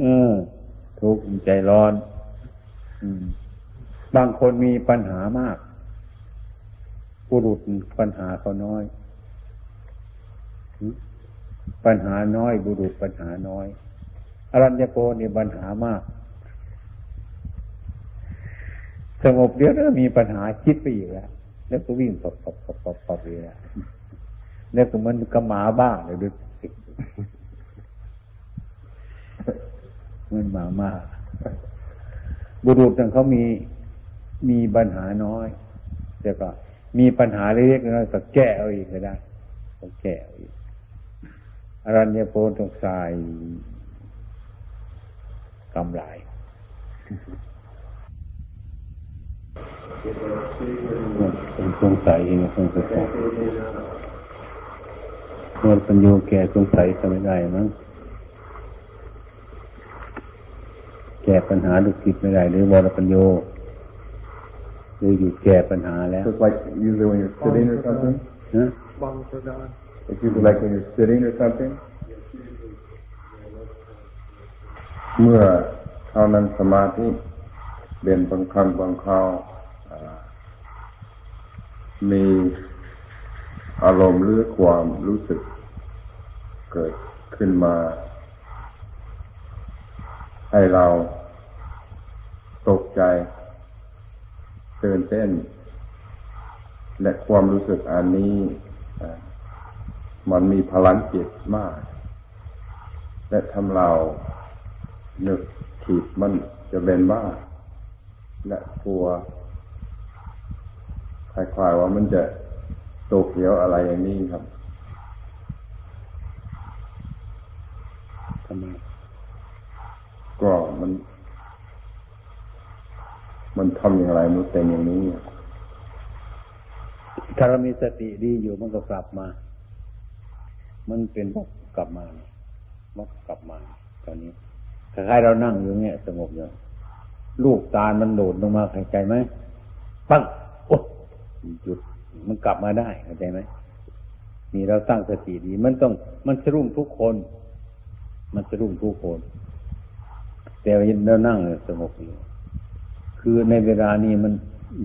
เออ ทุกข์ใจร้อน อืม บางคนมีปัญหามากผู้รุษปัญหาเขาน้อย ปัญหาน้อย บุรุษปัญหาน้อยอรัญญโกนี่ปัญหามาก สงบเดี๋ยวแล้วมีปัญหาคิดไปอีกแล้ว แล้วก็วิ่งปับปับปับปับปับไปแล้วแล้วก็มันกระหมาบ้าเลยดู มันมามากบุรุษนั่นเขามีมีปัญหาน้อย แต่ก็มีปัญหาเล็กๆน้อยก็แก้เอาอีกก็ได้ก็แก้เอาอีกอรัญญโพนตรงสายกำไรสงสัยเองสงสัยเมื่อปัญโยแก่สงสัยทำไม่ได้มั้ง แก้ปัญหาดุจิตไม่ได้หรือวรปัญโยหรืออยู่แก้ปัญหาแล้ว Just like usually when you're sitting or something? ฮะ It's usually like when you're sitting or something? เมื่อเข้านั่งสมาธิเด่นบางครั้งบางคราวอ่ามีอารมณ์หรือความรู้สึกเกิดขึ้นมา ให้เราตกใจตื่นเต้น และความรู้สึกอันนี้ มันมีพลังจิตมาก และทำเรานึกขีดมันจะเป็นบ้า และกลัวคล้ายๆว่ามันจะตกเหวอะไรอย่างนี้ครับทำไม ก็มัน มันทำอย่างไรมันเป็นอย่างนี้ถ้าเรามีสติดีอยู่มันก็กลับมา มันเป็นวกกลับมาเนี่ยวกกลับมาตอนนี้คล้ายๆเรานั่งอยู่เงี้ยสงบอยู่ลูกตาลมันโดดลงมาหายใจไหมปังโอ้หยุดมันกลับมาได้เข้าใจไหมนี่เราตั้งสติดี มันต้องมันสรุ่งทุกคน มันสรุ่งทุกคน แต่ว่าเรานั่งสงบอยู่คือในเวลานี้มัน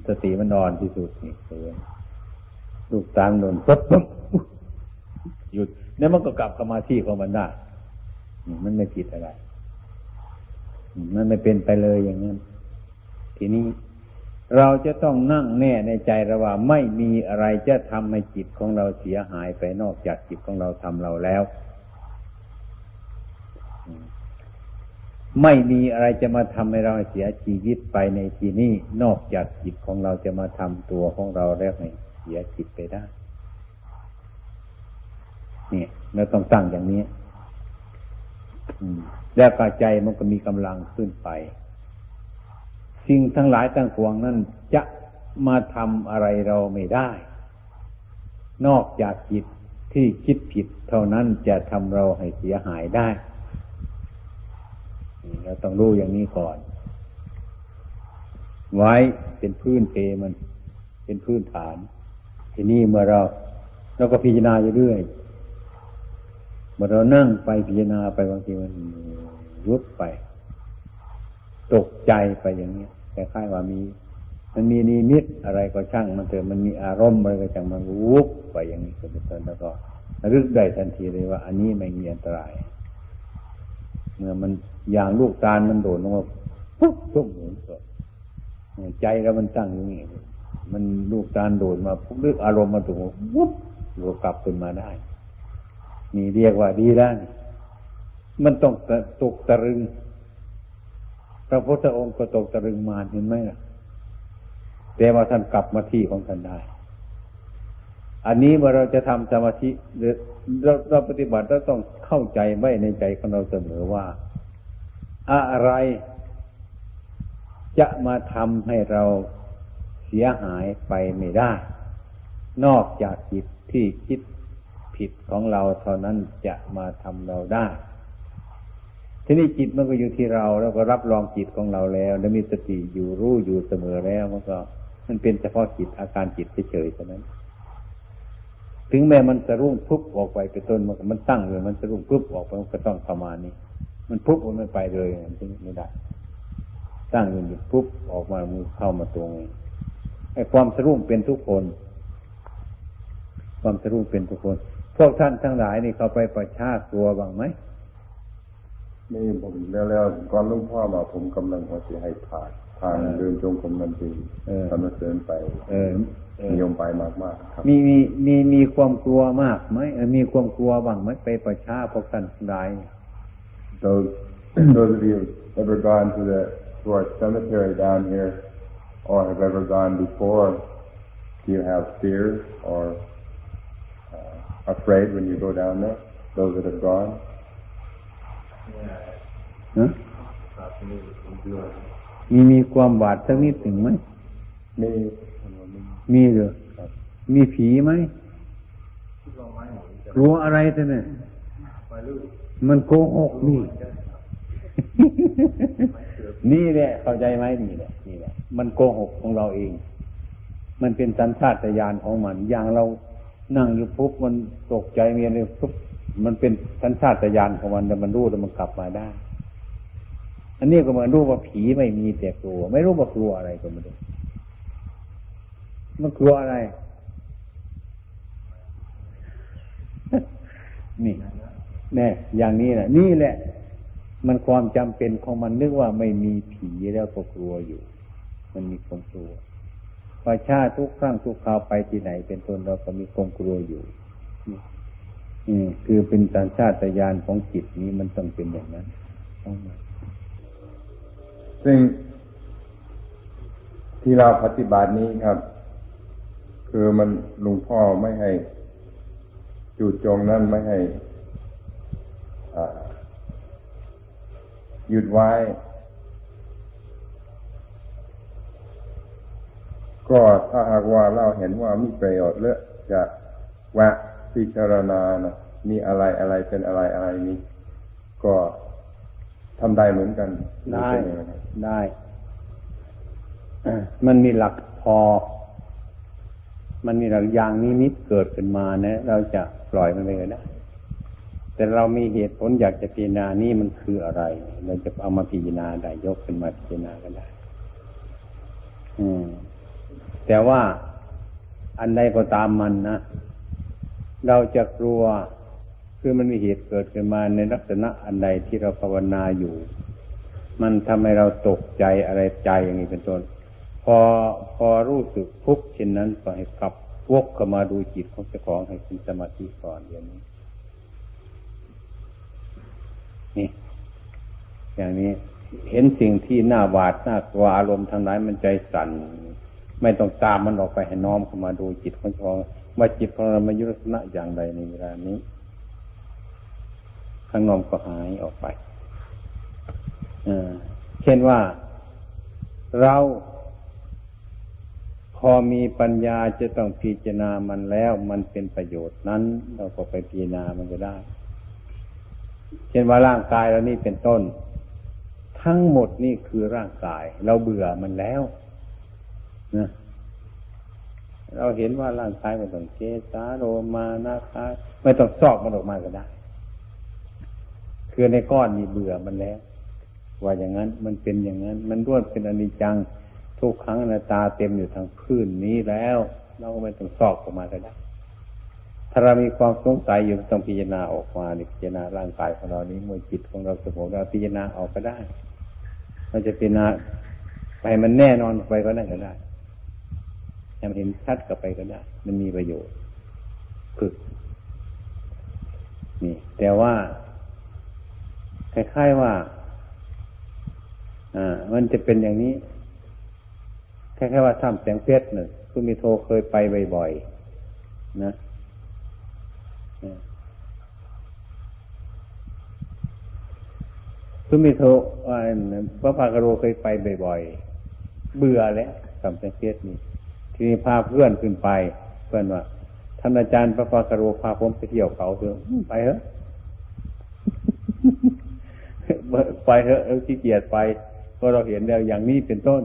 สติมันนอนที่สุดนี่เลยลูกตาลโดนปุ๊บปุ๊บหยุดแล้วมันก็กลับเข้ามาที่ของมันได้มันไม่ผิดอะไร มันไม่เป็นไปเลยอย่างนั้น ทีนี้เราจะต้องนั่งแน่ในใจเราว่า ไม่มีอะไรจะทำให้จิตของเราเสียหายไปนอกจากจิตของเราทำเราแล้ว ไม่มีอะไรจะมาทำให้เราเสียชีวิตไปในที่นี้นอกจากจิตของเราจะมาทำตัวของเราแล้วให้เสียจิตไปได้เนี่ยเราต้องตั้งอย่างนี้แล้วกใจมันก็มีกำลังขึ้นไป สิ่งทั้งหลายตั้งปวงนั้นจะมาทำอะไรเราไม่ได้ นอกจากจิตที่คิดผิด เท่านั้นจะทำเราให้เสียหายได้ เราต้องรู้อย่างนี้ก่อน ไว้เป็นพื้นเพมัน เป็นพื้นฐาน ทีนี้เมื่อเราเราก็พิจารณาอยู่เรื่อยเมื่อเรานั่งไปพิจารณาไปบางทีมันยุบไป ตกใจไปอย่างนี้แต่ค่ายว่ามี มันมีนิมิตอะไรก็ช่าง มันเถอะมันมีอารมณ์อะไรก็ช่างมันวุบไปอย่างนี้เป็นต้นแล้วก็รึกได้ทันทีเลยว่า อันนี้ไม่มีอันตราย เมื่อมันอย่างลูกตาลมันโดดลงมาปุ๊บตุ้มหมุนก็ใจแล้วมันตั้งอย่างนี้มันลูกตาลโดดมาปุ๊บลึกอารมณ์มาถูกวุบก็กลับขึ้นมาได้ นี่เรียกว่าดีได้วมันต้องตกตะลึงพระพุทธองค์ก็ตกตะลึงมาเห็นไหมล่ะแต่ว่าท่านกลับมาที่ของท่านได้ อันนี้เมื่อเราจะทำสมาธิหรือเราเราปฏิบัติเราต้องเข้าใจไว้ในใจของเราเสมอว่า อะไรจะมาทำให้เราเสียหายไปไม่ได้ นอกจากจิตที่คิดผิดของเราเท่านั้นจะมาทำเราได้ ทีนี้จิตมันก็อยู่ที่เราแล้วก็รับรองจิตของเราแล้ว แล้วมีสติอยู่รู้อยู่เสมอแล้วมันก็ มันเป็นเฉพาะจิตอาการจิตเฉยๆเท่านั้น ถึงแม้มันจะรุ่งปุ๊บออกไปเป็นต้นมันมันตั้งเลย มันจะรุ่งปุ๊บออกไปมันก็ต้องประมาณนี้ มันปุ๊บมันไม่ไปเลยมันไม่ได้ ตั้งอยู่หยุดปุ๊บออกมามือเข้ามาตรงไอ้ความสรุ่งเป็นทุกคน ความสรุ่งเป็นทุกคน พวกท่านทั้งหลายนี่เขาไปประชาตัวบ้างไหมนี่ผมแล้วแล้วก่อนลุงพ่อมาผมกำลังว่าจะให้ผ่านทางเดินจงกรมนันทีทำมาเสริญไป เออ นิยมไปมากมากครับมีมีมีมีความกลัวมากไหมมีความกลัวบ้างไหมไปประชาพวกท่านทั้งหลาย those those of you ever gone to the to our cemetery down here or have ever gone before do you have fears or uh, afraid when you go down there those that have gone มีมีความหวาดสักนิดหนึ่งไหมมี มีเหรอมีผีไหมกลัวอะไรแต่เนี่ยมันโกหกนี่นี่แหละเข้าใจไหมนี่แหละนี่แหละ มันโกหกของเราเอง มันเป็นสัญชาตญาณของมัน อย่างเรานั่งอยู่ปุ๊บมันตกใจมีอะไรปุ๊บมันเป็นสัญชาตญาณของมันแต่มันรู้แล้วมันกลับมาได้ อันนี้ก็เหมือนรู้ว่าผีไม่มีแต่กลัว ไม่รู้ว่ากลัวอะไรก็ไม่รู้ มันกลัวอะไร นี่แน่อย่างนี้แหละ นี่แหละ มันความจำเป็นของมันนึกว่าไม่มีผีแล้วก็กลัวอยู่ มันมีความกลัวประชาทุกครั้งทุกคราวไปที่ไหน เป็นต้นเราก็มีความกลัวอยู่นี่คือเป็นสัญชาตญาณของจิตนี้มันต้องเป็นอย่างนั้นต้องมาซึ่งที่เราปฏิบัตินี้ครับ คือมันลุงพ่อไม่ให้จูดจงนั้นไม่ให้หยุดไว้ ก็ถ้าหากว่าเราเห็นว่ามีประโยชน์เลือจะวะพิจารณานะมีอะไรอะไรเป็นอะไรอะไรนี้ก็ทำได้เหมือนกัน ได้ได้มันมีหลักพอ มันมีหลักอย่างนี้นิดเกิดขึ้นมาเนะ เราจะปล่อยมันไปก็ได้ แต่เรามีเหตุผลอยากจะพิจารณานี่มันคืออะไร เราจะเอามาพิจารณาได้ยกขึ้นมาพิจารณาก็ได้ อืม แต่ว่าอันใดก็ตามมันนะ เราจะกลัวคือมันมีเหตุเกิดขึ้นมาในลักษณะอันใดที่เราภาวนาอยู่ มันทำให้เราตกใจอะไรใจอย่างนี้เป็นต้น พอพอรู้สึกทุกเช่นนั้นก็ให้กลับวกเข้ามาดูจิตของเจ้าของให้เป็นสมาธิก่อนเดี๋ยวนี้นี่ อย่างนี้เห็นสิ่งที่น่าหวาดน่ากลัวอารมณ์ทางไหนมันใจสั่น ไม่ต้องตามมันออกไปให้น้อมเข้ามาดูจิตของเจ้าของว่าจิตของเรามายุรสนะอย่างใดในเวลานี้ข้างนอกก็หายออกไปเช่นว่าเรา พอมีปัญญาจะต้องพิจารณามันแล้ว มันเป็นประโยชน์นั้น เราก็ไปพิจารณามันก็ได้ เช่นว่าร่างกายเรานี่เป็นต้น ทั้งหมดนี่คือร่างกาย เราเบื่อมันแล้วนะเราเห็นว่าร่างกายมันต้องเกสาโรมานาคาไม่ต้องซอกมันออกมาก็ได้ คือในก้อนมีเบื่อมันแล้ว ว่าอย่างนั้นมันเป็นอย่างนั้น มันร่วนเป็นอนิจจัง ทุกครั้งนาตาเต็มอยู่ทางพื้นนี้แล้ว เราก็ไม่ต้องซอกออกมาก็ได้ถ้าเรามีความสงสัยอยู่ต้องพิจารณาออกมาพิจารณาร่างกายของเรานี้เมื่อจิตของเราสงบเราพิจารณาออกก็ได้เราจะพิจารณาไปมันแน่นอนไปก็ได้ก็ได้ให้มันเห็นชัดกับไปก็ได้ มันมีประโยชน์ฝึกนี่ แต่ว่าคล้ายๆว่า อ่า มันจะเป็นอย่างนี้ คล้ายๆว่าทำแสงเพชรหนึ่งคุณมีโทรเคยไปบ่อยๆนะคุณมีโทรพระพากโรเคยไปบ่อยๆเบื่อแล้วทำแสงเพชรนี่ทีนี้พาเพื่อนขึ้นไป เพื่อนว่าท่านอาจารย์พระฟากโรพาผมไปเที่ยวเขาเถอะไปเถอะไปเถอะขี้เกียจไปเพราะเราเห็นแล้วอย่างนี้เป็นต้น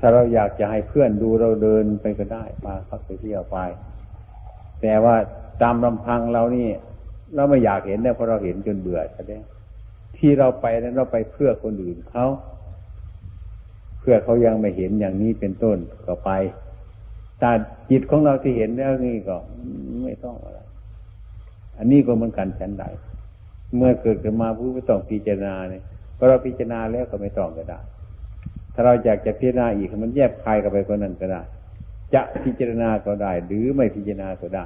ถ้าเราอยากจะให้เพื่อนดูเราเดินไปก็ได้พาเขาไปเที่ยวไป แต่ว่าตามลำพังเรานี่ เราไม่อยากเห็นเนี่ยเพราะเราเห็นจนเบื่อใช่ไหมที่เราไปนั้นเราไปเพื่อคนอื่นเขาเพื่อเขายังไม่เห็นอย่างนี้เป็นต้นก็ไปแต่จิตของเราที่เห็นแล้วนี่ก็ไม่ต้องอะไร อันนี้ก็เหมือนกันฉันใดเมื่อเกิดขึ้นมาผู้ไม่ต้องพิจารณาเนี่ยพอเราพิจารณาแล้วก็ไม่ต้องก็ได้ ถ้าเราอยากจะพิจารณาอีกมันแยบคายกันไปก็นั้นก็ได้ จะพิจารณาก็ได้ หรือไม่พิจารณาก็ได้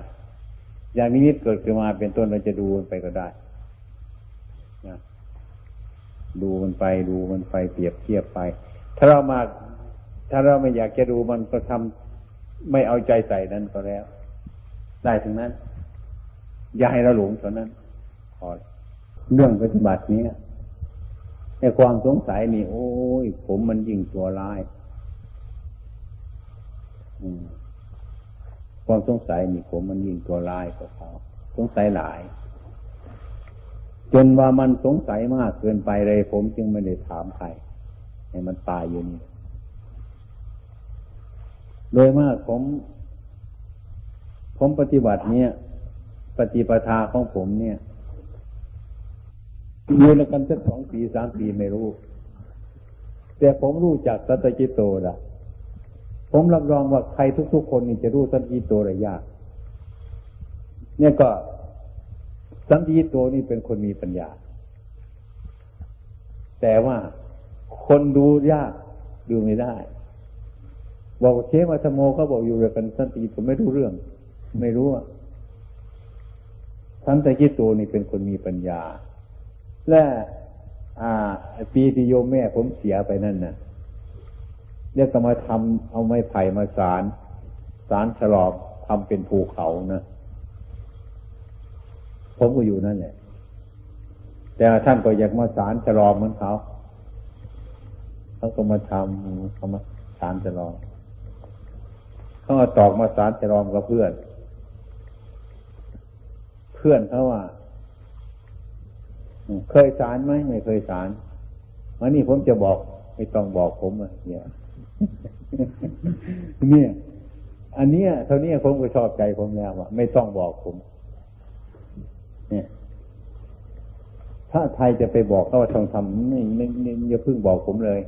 อย่างนิมิตเกิดขึ้นมาเป็นต้นเราจะดูมันไปก็ได้นะดูมันไปดูมันไปเปรียบเทียบไป ถ้าเรามา ถ้าเราไม่อยากจะดูมันก็ทำไม่เอาใจใส่นั้นก็แล้ว ได้ถึงนั้น อย่าให้เราหลงเท่านั้นพอเรื่องปฏิบัตินี้ ในความสงสัยนี่โอ้ย ผมมันยิ่งตัวร้ายความสงสัยนี่ผมมันยิ่งตัวร้ายกว่าเขาสงสัยหลาย จนว่ามันสงสัยมากเกินไปเลย ผมจึงไม่ได้ถามใครให้มันตายอยู่นี่โดยมากผม ผมปฏิบัติเนี่ย ปฏิปทาของผมเนี่ย อยู่ในกันสักสองปีสามปีไม่รู้ แต่ผมรู้จักสัตจิตโตละผมรับรองว่าใครทุก ๆ คนนี่จะรู้สัตจิตโตได้ยาก เนี่ยก็สัตจิตโตนี่เป็นคนมีปัญญา แต่ว่าคนดูยากดูไม่ได้ บอกเชมาธโมเขาบอกอยู่ด้วยกันสันติผมไม่รู้เรื่อง ไม่รู้อะสันติโตนี่เป็นคนมีปัญญา และปีที่โยมแม่ผมเสียไปนั่นนะเรียกมาทำเอาไม้ไผ่มาสาร สารฉลอบทำเป็นภูเขานะผมก็อยู่นั่นแหละแต่ท่านก็อยากมาสารฉลอบเหมือนเขาเขาก็มาทำเขามาสารฉลอบเขาเอาตอกมาสารฉลอมกับเพื่อน เพื่อนเขาว่า เคยสารไหมไม่เคยสารวันนี้ผมจะบอก ไม่ต้องบอกผมอะเนี่ยเนี่ย อันเนี้ยเท่านี้ผมก็ชอบใจผมแล้วว่าไม่ต้องบอกผม เนี่ย ถ้าไทยจะไปบอกเขาว่าต้องทำไม่ไม่อย่าเพิ่งบอกผมเลย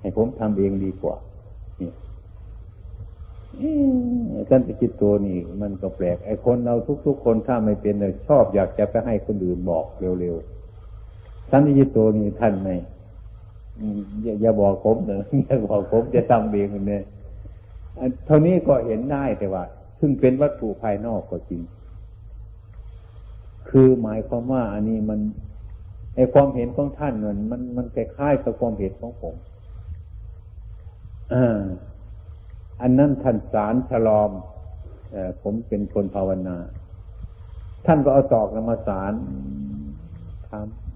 ให้ผมทำเองดีกว่าเนี่ยท่านไปคิดตัวนี่ มันก็แปลกไอ้คนเราทุก ๆ คนถ้าไม่เป็นเลยชอบอยากจะไปให้คนอื่นบอกเร็วๆ สันติโตนี่ท่านไม่อย่าอย่าบอกผมเนอะอย่าบอกผมจะทำเองเนี่ยเท่านี้ก็เห็นได้แต่ว่า ซึ่งเป็นวัตถุภายนอกก็จริง คือหมายความว่า อันนี้มันไอความเห็นของท่านมันมันมันคล้ายๆกับความเห็นของผมอ่าอันนั้นท่านสารฉลอมผมเป็นคนภาวนา ท่านก็เอาตอกนมาสารทำ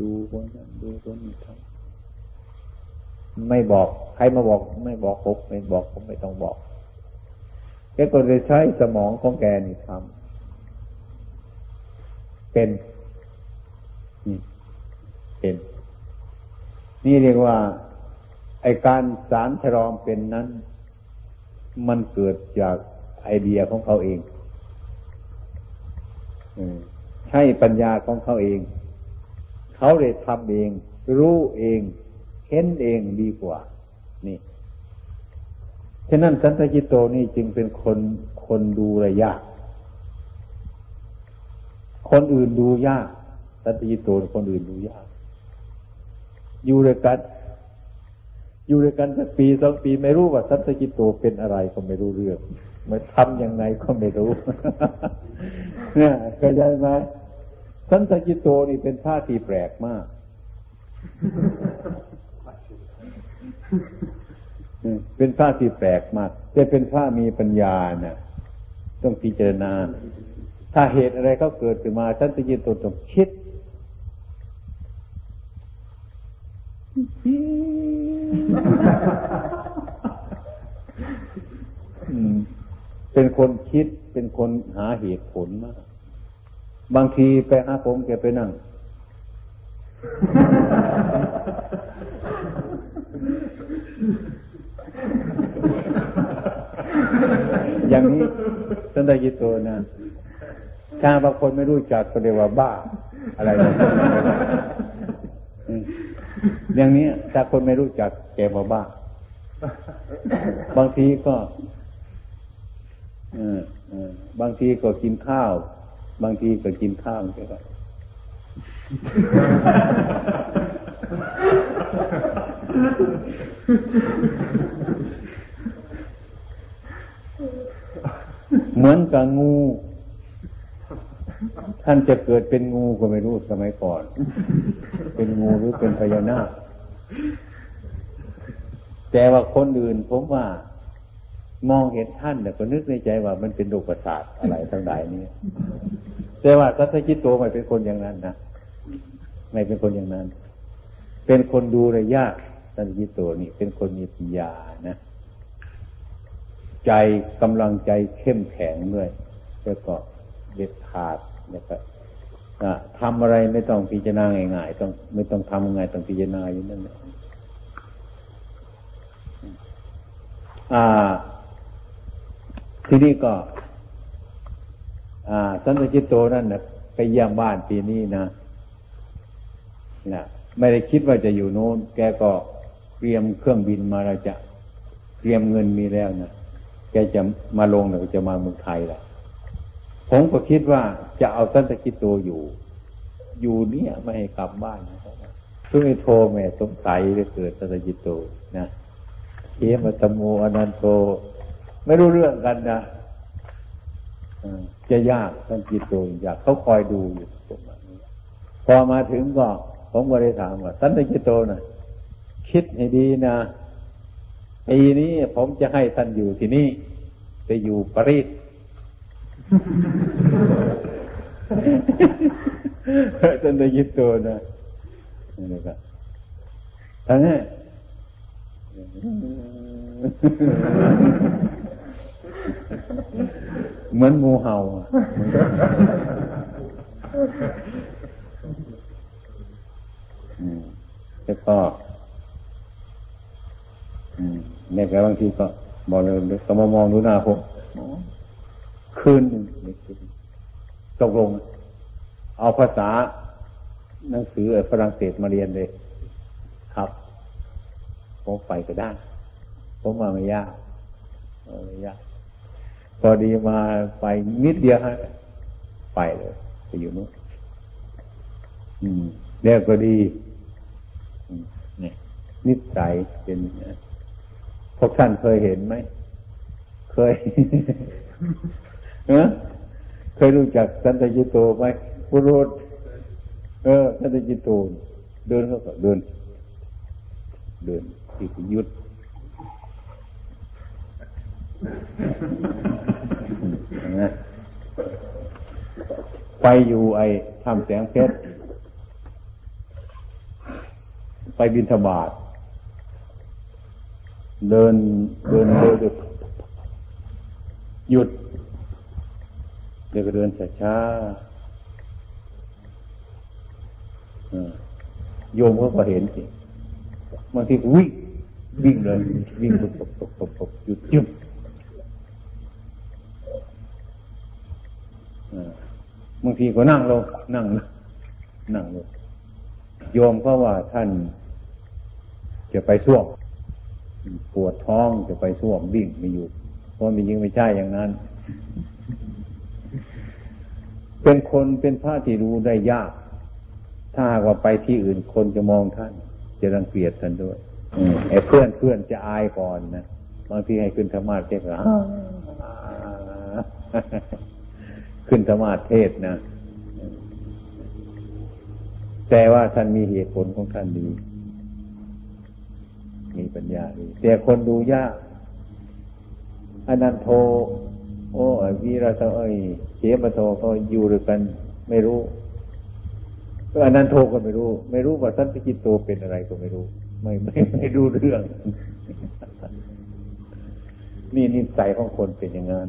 ดูคนนั้นดูคนนี้ทำไม่บอก ใครมาบอก ไม่บอกผมไม่บอกผมไม่ต้องบอกแกก็เลยใช้สมองของแกนี่ทำเป็นนี่เป็น นี่เรียกว่า ไอการสารฉลอมเป็นนั้น มันเกิดจากไอเดียของเขาเองใช่ปัญญาของเขาเอง เขาได้ทำเอง รู้เอง เห็นเองดีกว่า นี่ฉะนั้นสันตจิตโตนี่จึงเป็นคนคนดูระยะคนอื่นดูยาก สันตจิตโตคนอื่นดูยาก อยู่ด้วยกัน อยู่ด้วยกันสักปีสองปีไม่รู้ว่าสันตจิตโตเป็นอะไรก็ไม่รู้เรื่องมาทำยังไงก็ไม่รู้เนี่ยเข้าใจไหม สันตจิตโตนี่เป็นท่าที่แปลกมากเป็นท่าที่แปลกมากจะเป็นท่ามีปัญญาเนี่ยต้องพิจารณา ถ้าเหตุอะไรเขาเกิดขึ้นมาสันตจิตโตต้องคิดเป็นคนคิดเป็นคนหาเหตุผลมาก บางทีไปหาผมแกไปนั่ง อย่างนี้ท่านได้ยินตัวนะถ้าบางคนไม่รู้จักก็เรียกว่าบ้า อะไรอย่างนี้ถ้าคนไม่รู้จักแกมาบ้า บางทีก็บางทีก็กินข้าว บางทีก็กินข้าวแกก็เหมือนกับงู ท่านจะเกิดเป็นงูก็ไม่รู้สมัยก่อน เป็นงูหรือเป็นพญานาคแต่ว่าคนอื่นผมว่า มองเห็นท่านแต่ยก็นึกในใจว่ามันเป็นโรคประสาทอะไรทั้งหลายนี้แต่ว่าถ้าคิดโตไม่เป็นคนอย่างนั้นนะไม่เป็นคนอย่างนั้น เป็นคนดูระยะสันติโตนี่เป็นคนมีปัญญานะ ใจกำลังใจเข้มแข็งด้วยแล้วก็เด็ดขาดแล้วก็ทำอะไรไม่ต้องพิจารณาง่ายๆต้องไม่ต้องทำง่ายต้องพิจารณาอยู่นั่นแหละ ทีนี้ก็สันตจิตโตนั่นนะไปเยี่ยมบ้านปีนี้นะนะไม่ได้คิดว่าจะอยู่โน้น แกก็เตรียมเครื่องบินมาเราจะเตรียมเงินมีแล้วนะแกจะมาลงหรือจะมาเมืองไทยแหละผมก็คิดว่าจะเอาสันตกิตโตอยู่ อยู่เนี่ยไม่ให้กลับบ้านเพิ่งโทรแม่สงสัยจะเกิดสันตกิตโตนะเขมตโมอนันโต ไม่รู้เรื่องกันนะจะยากสันติโตอยากเขาคอยดูอยู่ประมาณนี้พอมาถึงก็ผมก็เลยถามว่าสันตกิโตนะคิดให้ดีนะปีนี้ผมจะให้ท่านอยู่ที่นี่ไปอยู่ปารีสท่านได้ยินตัวนะนี่ก็ทั้งนี้เเหมือนงูเห่า แล้วก็เนี่ยแกบางทีก็บอกเลยก็มามองดูหน้าผมคืนหนึ่งตกลง เอาภาษาหนังสือฝรั่งเศสมาเรียนเลย ครับ ผมไปก็ได้ ผมมาไม่ยากไม่ยาก พอดีมาไปนิดเดียวฮะไปเลยไปอยู่นู้นอืมเรียกก็ดีเนี่ยนิสัยเป็นพวกท่านเคยเห็นไหม เคยเคยรู้จักสันตจิโตไหมพุรุษเออสันตจิโตเดินก็เดิน เดินที่ยุด ไปอยู่ไอ้ทำแสงเพชร ไปบินธบาตเดินเดินเดินหยุดเดี๋ยวก็เดินช้าๆโยมก็ก็เห็นสิบางทีวิ่งวิ่งเลยวิ่งตบตบตบตบตบหยุด บบางทีก็นั่งลงนั่งนั่งลงโยมก็ว่าท่านจะไปส้วมปวดท้องจะไปส้วมวิ่งไม่อยู่เพราะมียิงไม่ใช่อย่างนั้น เป็นคนเป็นพระที่รู้ได้ยาก ถ้าหากว่าไปที่อื่นคนจะมองท่าน จะรังเกียจท่านด้วยไอ้เพื่อนเพื่อนจะอายก่อนนะบางทีให้ขึ้นธรรมาเทศ ขึ้นธรรมาเทศนะ แต่ว่าท่านมีเหตุผลของท่านดี มีปัญญาดี แต่คนดูยากอนันโท โอ้วีระเอ้ยเสียมาโทเขาอยู่ด้วยกัน ไม่รู้อนันโทก็ไม่รู้ ไม่รู้ว่าสันติจิตโตเป็นอะไรก็ไม่รู้ ไม่ไม่ไม่รู้เรื่อง นี่นิสัยของคนเป็นอย่างนั้น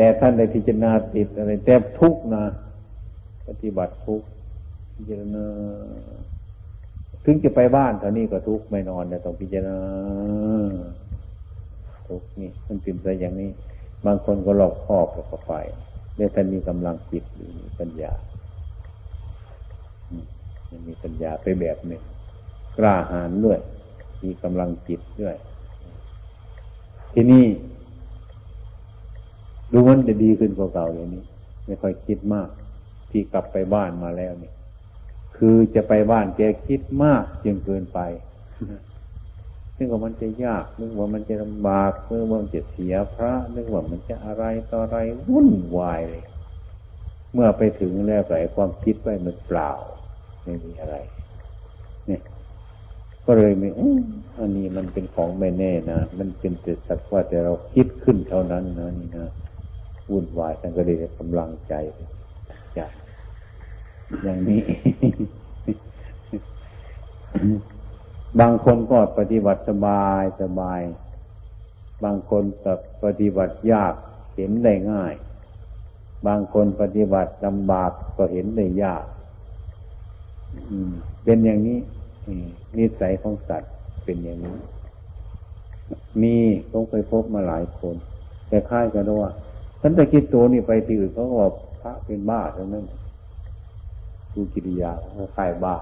แต่ท่านในพิจารณาติดอะไรแต่ทุกนะปฏิบัติทุกพิจารณาถึงจะไปบ้านเท่านี้ก็ทุกไม่นอนเนี่ยต้องพิจารณาทุกนี่มันตื่นใจอย่างนี้ บางคนก็หลอกครอบแล้วก็ไปเนี่ยท่านมีกำลังจิตมีปัญญามันมีปัญญาไปแบบหนึ่งกล้าหาญด้วย มีกำลังจิตด้วย ที่นี่ ดูมันจะดีขึ้นกว่าเก่าอย่างนี้ ไม่ค่อยคิดมาก ที่กลับไปบ้านมาแล้วนี่คือจะไปบ้านแกคิดมากจนเกินไป นึกว่ามันจะยาก นึกว่ามันจะลำบากนึกว่ามันจะเสียพระ นึกว่ามันจะอะไรต่ออะไรวุ่นวายเลย เมื่อไปถึงแล้วไอ้ความคิดไปมันเปล่า ไม่มีอะไร เนี่ยก็เลยมีอันนี้มันเป็นของไม่แน่นะ มันเป็นแต่สักว่าแต่เราคิดขึ้นเท่านั้นนะนี่นะ วุ่นวายท่านก็เลยกำลังใจจากอย่างนี้ บางคนก็ปฏิบัติสบายสบาย บางคนกับปฏิบัติยากเห็นได้ง่าย บางคนปฏิบัติลำบากก็เห็นได้ยากเป็นอย่างนี้นิสัยของสัตว์เป็นอย่างนี้ มีต้องไปพบมาหลายคน แต่ค่ายกันว่า ฉันจะคิดตัวนี่ไปที่อื่นเขาก็บอกพระเป็นบ้าทั้งนั้นดูกิริยาเขาคล้ายบ้า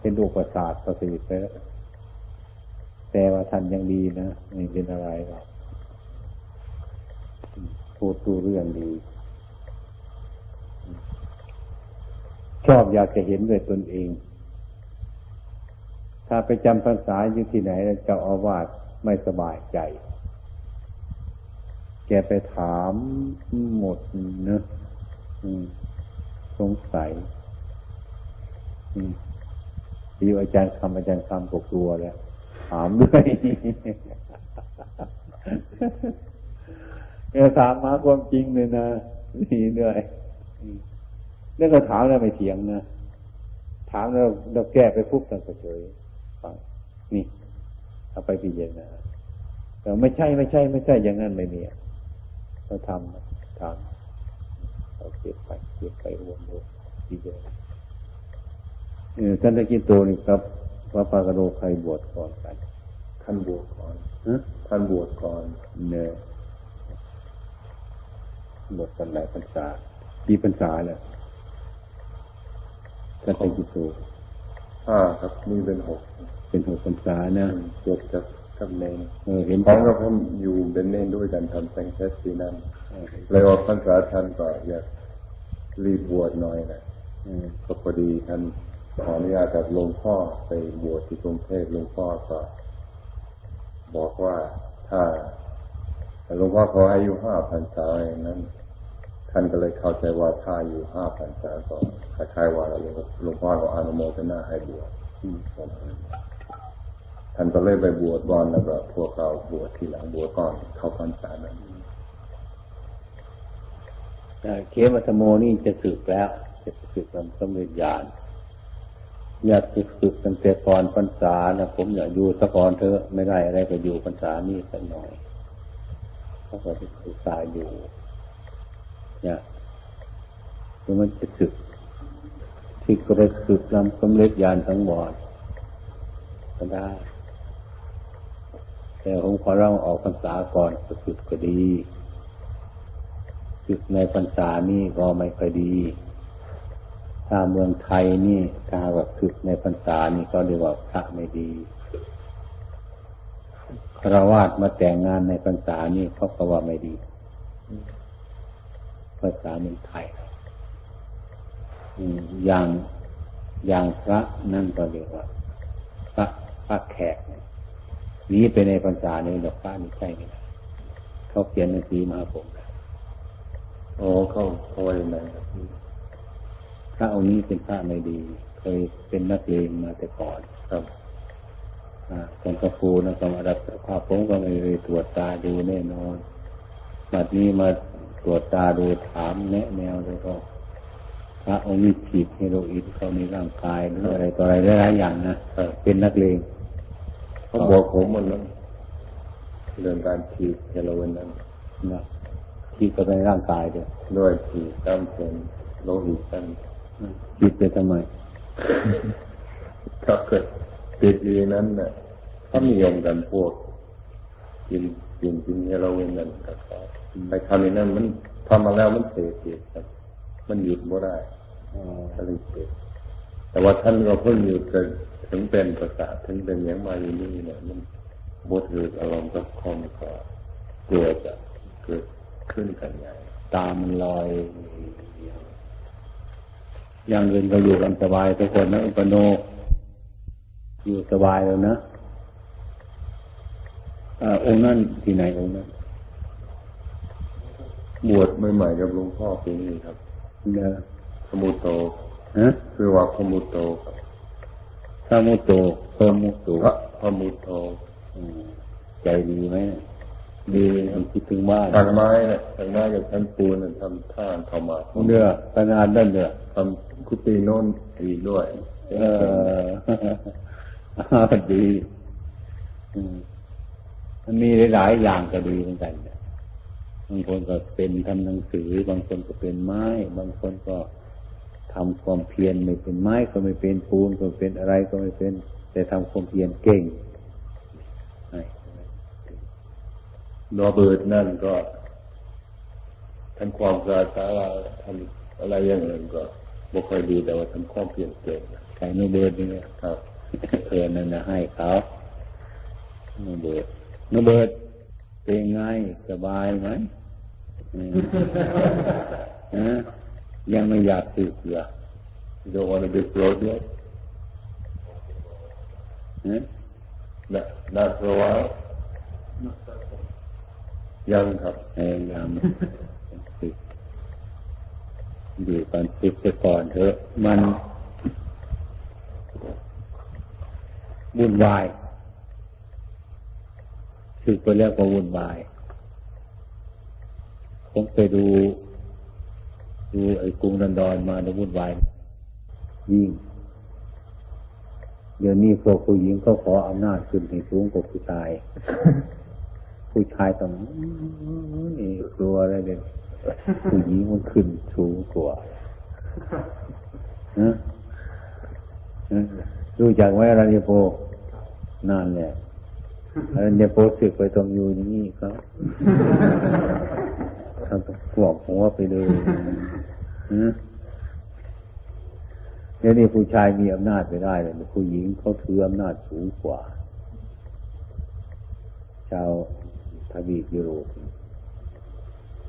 เป็นโรคประสาทประสิทธิ์ไปแล้วแต่ว่าท่านยังดีนะไม่เป็นอะไรหรอกพูดตูเรื่องดี ชอบอยากจะเห็นด้วยตนเอง ถ้าไปจำพรรษาอยู่ที่ไหนเจ้าอาวาสไม่สบายใจ แกไปถามหมดเนอะสงสัยอยู่อาจารย์คำอาจารย์คำกกลัวแล้ว ถามด้วยเนี่ยถามมาความจริงเลยนะนี่ด้วยแล้วก็ถามแล้วไม่เถียงนะถามแล้วเราแก้ไปปุ๊บตั้งเฉยฟังนี่เอาไปพิจารณาแต่ไม่ใช่ไม่ใช่ ไม่ใช่อย่างนั้นไม่มี ราทำถามเราเก็บไปเก็บไปรวมรวมพิจารณาท่านตะกี้โตนี่ครับพระปากระโดใครบวชก่อนกันท่านบวชก่อนท่านบวชก่อนเนี่ยบวชกันหลายพรรษาปีพรรษาเลยท่านตะกี้โตห้าครับนี่เป็นหกเป็นหกพรรษานะบวชกับ กับเนนเออเห็นของกับผมอยู่เป็นเนนด้วยกันทำแตงเทสที่นั่นเลยออกพรรษาท่านก็อยากรีบบวชหน่อยนะก็พอดีท่านขออนุญาตจากหลวงพ่อไปบวชที่กรุงเทพหลวงพ่อก็บอกว่าถ้าหลวงพ่อเขาอายุห้าพันษาอย่างนั้น ท่านก็เลยเข้าใจว่าถ้าอยู่ห้าพันษาก็คล้ายๆว่าหลวงพ่อเราอนุโมทนาให้บวช ท่านก็เลยไปบวชก่อนแล้วก็พวกเราบวชทีหลังบวชก่อน เข้าพรรษานั้นเคมัตโมนี่จะสึกแล้ว จะสึกความสำเร็จญาณอยากฝึกตั้งแต่ก่อนพรรษานะผมอยากอยู่สะก่อนเธอะไม่ได้อะไรก็อยู่พรรษานี่สักหน่อยเขาก็ศึกษาอยู่ เนี่ยคือมันจะสึก ที่ก็ได้สึกนำสำเร็จญาณทั้งหมดก็ได้ แต่ผมขอเราออกพรรษาก่อนสึกก็ดีสึกในพรรษานี่ก็ไม่ค่อยดี ถ้าเมืองไทยนี่ถ้าว่าฝึกในพรรษานี่ก็เรียกว่าพระไม่ดีคราวาสมาแต่งงานในพรรษานี่เขาก็ว่าไม่ดีภาษาเมืองไทยอย่างอย่างพระนั่นก็เรียกว่าพระพระแขกนี้ นี้ไปในพรรษาเนี่ยดอกพระนี่ใช่ไหมเขาเขียนหนังสือมาผมโอ้เขาเขาอะไรนะพระองค์นี้เป็นพระไม่ดี เคยเป็นนักเลงมาแต่ก่อนครับตอนกระฟูนะสมารับภาพผมก็ไม่เลยตรวจตาดูแน่นอนบัดนี้มาตรวจตาดูถามแนะแนวเลยก็พระองค์นี้ฉีดเฮโรอีนเข้าในร่างกายหรืออะไรต่ออะไรหลายอย่างนะเป็นนักเลง เขาบอกผมหมดแล้วเรื่องการฉีดเฮโรอีนนั้นนะฉีดเข้าไปในร่างกายเดียวด้วยฉีดตามเป็นโลหิตตั้งจิตไปทำไมถ้าเกิดติดอยู่นั้นเนี่ยถ้ามียมกันพวกกินกินกินเราเงินนั่นก็ไปทำในนั้นมันทำมาแล้วมันเสียเสียครับ มันหยุดไม่ได้ก็เลยเสียแต่ว่าท่านก็เพิ่งอยู่ ถึงเป็นประสาทถึงเป็นอย่างมาอยู่นี่เนี่ยมันบดหรืออารมณ์กับคอมก็กลัวจะเกิดขึ้นกันใหญ่ตามันลอยอย่างอื่นก็อยู่กันสบายทุกคนนะอุปโนอยู่สบายแล้วนะองค์นั้นที่ไหนองค์นั้นบวชใหม่ๆกับหลวงพ่อปีนี้ครับเนอสมุโตฮะคือว่าสมุโตครับส มุโตสมุโตสมุโตใจดีไหมดีทำคิดถึงบ้านทางไม้เนี่ยทางไม้กับทางปูนทำท่านเข้ามาเนื้อขนาดนั้นเนี่ยทำกุฏิโน้นอีกด้วย เออดีมันมีหลายอย่างก็ดีเหมือนกันบางคนก็เป็นทำหนังสือบางคนก็เป็นไม้ บางคนก็ ทำความเพียรไม่เป็นไม้ก็ไม่เป็นปูนก็เป็นอะไรก็ไม่เป็น แต่ทำความเพียรเก่งโรเบิร์ตนั่นก็ทำความสะอาดาทำอะไรอย่างอื่นก็บ่ค่อยดีแต่ว่าทำความเพียรเก่งใส่โนเบิร์ตนี่ครับเพื่อนนั่นนะให้เขาโนเบิร์ตโนเบิร์ตเป็นไงสบายไหม ยังไม่อยากสึกเหรอ You don't want to be float yet? Hmm? Not, not for a while? ยังครับพยายามฝึกอยู่กันฝึกไปก่อนเถอะ มันวุ่นวายฝึกไปแล้วก็วุ่นวาย ผมไปดู ดูไอ้กรุงดันดอนมาแล้ววุ่นวายยิ่งเดี๋ยวนี้พวกผู้หญิงก็ขออำนาจขึ้นให้สูงกว่าผู้ชาย ผู้ชายต้องนี่กลัวอะไรเด็กผู้หญิงมันขึ้นสูงกว่านะดูจากไว้อรัญญโปนานแหละอรัญญโปสึกไปตรงอยู่นี่ครับ ทำต้องกวกหัวไปเลยเดี๋ยวนี้ผู้ชายมีอำนาจไปได้เลยผู้หญิงเขาถืออำนาจสูงกว่า ชาวทวีปยุโรป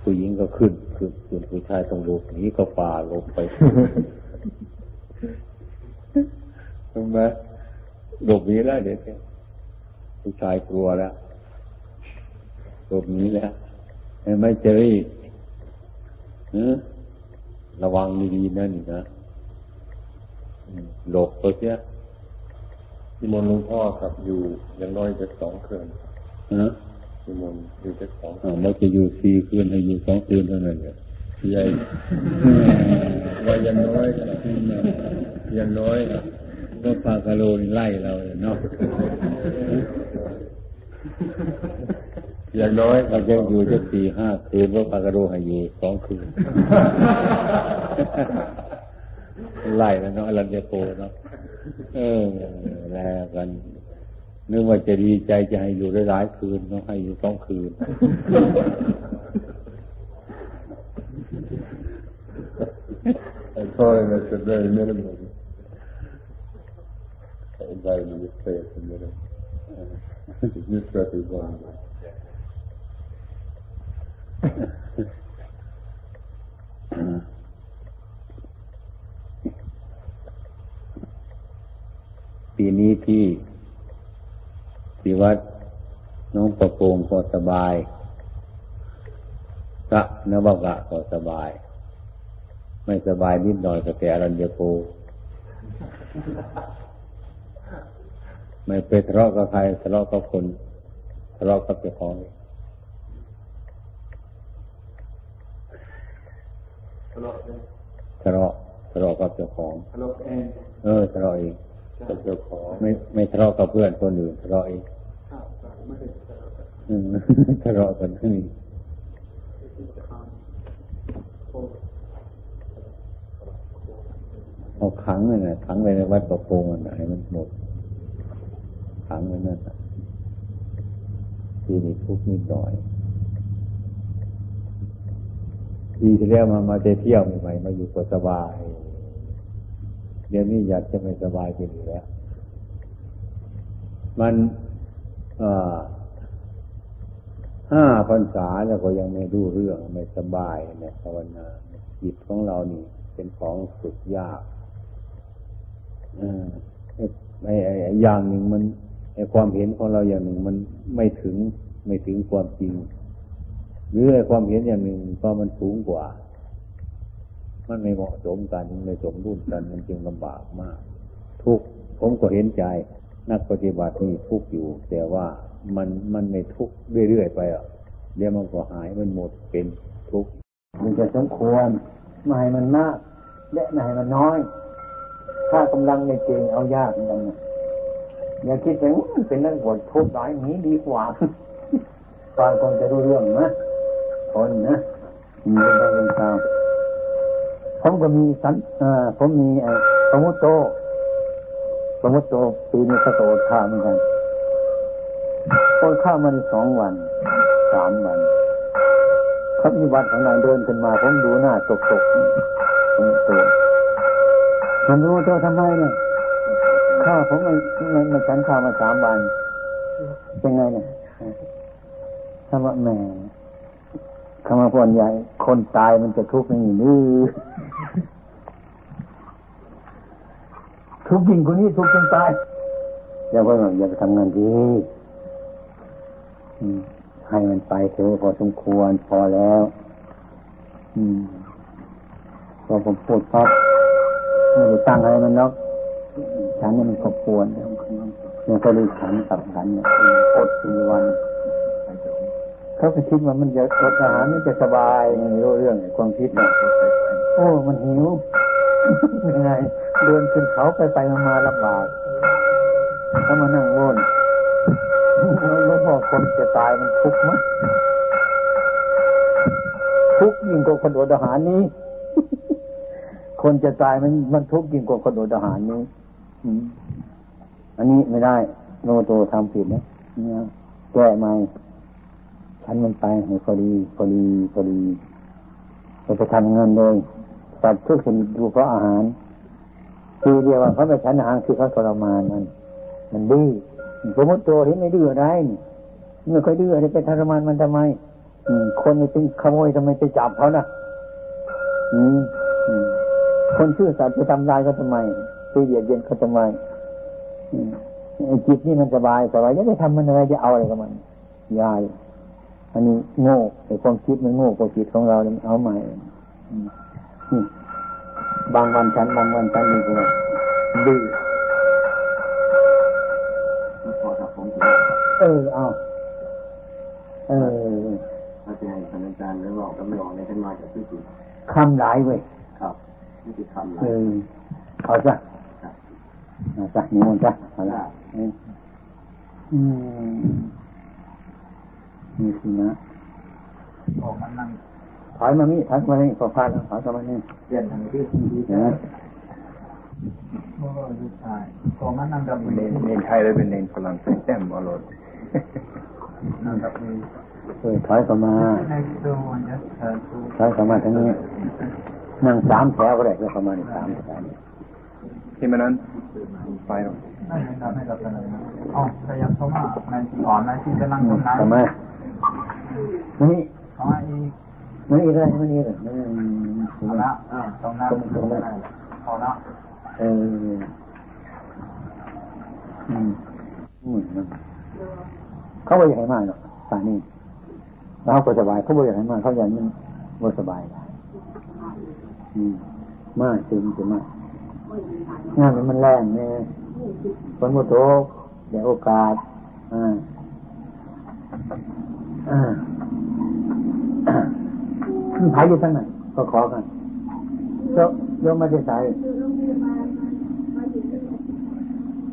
ผู้หญิงก็ขึ้นขึ้นขึ้นผู้ชายต้องลบนี้ก็ฝ่าลบไปถูกไหมหลบนี้แล้วเด็กผู้ชายกลัวแล้วหลบนี้แล้ว ไม่เจอรีระวังดีๆนั่นนะหลบไปเสียที่มนหลวงพ่อครับอยู่ยังน้อยจะสองคืนนะนิมนต์อยู่แค่สองอ่าเราจะอยู่สี่คืนให้อยู่สองคืนเท่านั้นเนี่ยใหญ่ว่ายังน้อยนะยังน้อยนะก็ปากะโลนไล่เราเนาะ อย่างน้อยเราจะอยู่จะสี่ห้าคืนว่าปากระโลให้อยู่สองคืนไล่แล้วเนาะอรันเดโปเนาะเออแล้วกันนึกว่าจะดีใจจะให้อยู่ได้หลายคืนต้องให้อยู่ต้องคืน I told him that's a very minimum. I invited him to stay at the minimum. He's misrepresented. ปีนี้ ที่ที่วัดน้องประโปงก็สบายพระนวกะก็สบาย ไม่สบายนิดหน่อยก็แต่อรัญญโปไม่ไปทะเลาะกับใครทะเลาะกับคนทะเลาะกับเจ้าของ ทะเลาะทะเลาะทะเลาะกับเจ้าของทะเลาะเองเออทะเลาะเองกับเจ้าของไม่ไม่ทะเลาะกับเพื่อนคนอื่นทะเลาะเองทะเลาะกันนี่เอาขังเลยนะขังไว้ในวัดประโปงมันให้มันหมดขังไว้นั่นที่นี่ทุกนิดหน่อย ทีที่แล้วมามาเที่ยวใหม่ๆมาอยู่ก็สบาย เดี๋ยวนี้อยากจะไม่สบายไปแล้ว มันห้าพรรษาแล้วก็ยังไม่รู้เรื่องไม่สบายในภาวนาจิตของเรานี่ เป็นของสุดยากไอ้ไอ้อย่างหนึ่งมันไอ้ความเห็นของเราอย่างหนึ่งมันไม่ถึงไม่ถึงความจริง หรือความเห็นอย่างหนึ่งก็มันสูงกว่า มันไม่เหมาะสมกันไม่สมดุลกันมันจึงลำบากมาก ทุกผมก็เห็นใจ นักปฏิบัตินี่ทุกอยู่ แต่ว่ามันมันไม่ทุกเรื่อยๆไปอะเดี๋ยวมันก็หายมันหมดเป็นทุกมันจะสมควรไม่ให้มันมาก และไม่ให้มันน้อย ถ้ากำลังในเก่งเอายากเหมือนกันอย่าคิดไปเป็นนักบวชทุกข์หลายนี้ดีกว่าตอนคนจะรู้เรื่องนะ คนนะมีเป็นไปเป็นตามผมก็มีสันผมมีไอ้สมุตโตสมุตโตปีนี้ก็โตข้าเหมือนกันโตข้ามันสองวันสามวันเขามีวัดของนายเดินขึ้นมา ผมดูหน้าตกตกสมุตโตมันรู้ตัวทำไมเนี่ยข้าผมมันมันมันฉันข้ามาสามวันเป็นไงเนี่ยคำว่าแม่ คำว่าคนใหญ่ คนตายมันจะทุกข์อย่างนี้ทุกข์จริงคนนี้ทุกข์จนตายอย่าไปอย่าไปทำงานดีให้มันไปเถอะพอสมควรพอแล้วพอผมพูดปั๊บไม่ได้ตั้งอะไรมันแล้วฉันนี่มันก็ปวดเนี่ยก็เลยฉันกับฉันเนี่ยอดสี่วัน เขาไปคิดว่ามันจะอดอาหารมันจะสบายไม่รู้เรื่องความคิดเนี่ยโอ้มันหิวยังไงเดินขึ้นเขาไปไปมาลำบากเขามานั่งวนแล้วพอคนจะตายมันทุกข์มั้ยทุกข์ยิ่งกว่าคนอดอาหารนี้ คนจะตายมันมันทุกข์ยิ่งกว่าคนอดอาหารนี้อันนี้ไม่ได้โนโตทำผิดนะเนี่ยแก้ไม่ ฉันมันไปให้พอดีพอดีพอดีเราจะทำเงินเลยตัดทุกชนิดดูเพราะอาหาร คือเดียวว่าเขาไปฉันอาหารคือเขาทรมานมัน มันดื้อสมมติตัวเห็นไม่ดื้ออะไรเมื่อยดื้ออะไรไปทรมานมันทำไมคนไม่เป็นขโมยทำไมไปจับเขานะอืมคนชื่อสัตว์ไปทำลายเขาทำไมไปเบียดเบียนเขาทำไมจิตนี่มันสบายสบายจะไปทำมันอะไรจะเอาอะไรกับมันยาย อันนี้โง่ไอ้ความคิดมันโง่กว่าจิตของเราเนี่ยเอาใหม่บางวันฉันบางวันฉันนี่ก็ดื้อเออเอาเอออาจารย์อาจารย์แล้วบอกก็ไม่บอกในขึ้นมาจากที่จิตคำหลายเว้ยครับนี่คือคำหลายเออเอาจ้ะเอาจ้ะนิมนต์จ้ะเอาละอืม มีสินะออกมานั่งถอยมานี่ถอยมานี่ก็พาถอยมานี่เปลี่ยนทางที่ดีนะโอ้ยใช่ขอมานั่งดับเน้นเน้นไทยแล้วเป็นเน้นฝรั่งเศสแต้มบอลดนั่งดับมือเออถอยเข้ามาถอยเข้ามาทั้งนี้นั่งสามแถวก็ได้แล้วเข้ามาในสามแถวที่มันนั้นไปหรอไม่ไม่ทำให้กับอะไรนะอ๋อขยับเข้ามาในที่อ่อนในที่จะนั่งตรงนั้นทำไม นี่เอมาอีกไม่อีกเลยไม่อีกเลยตรงนั้นตรงนั้นตรงนั้นพอละเอออืมอืมเขาไม่อยากให้มาหรอกป่านี้แล้วเขาสบายเขาไม่อยากให้มาเขาอยากมันไม่สบายอืมมากจริงจริงมากงานมันแรงเนี่ยฝนมาตเดี๋ยวโอกาสอ่า อ่าถ่ายอยู่ทั้งนั้นก็ขอกันโยโยมมาจะใส่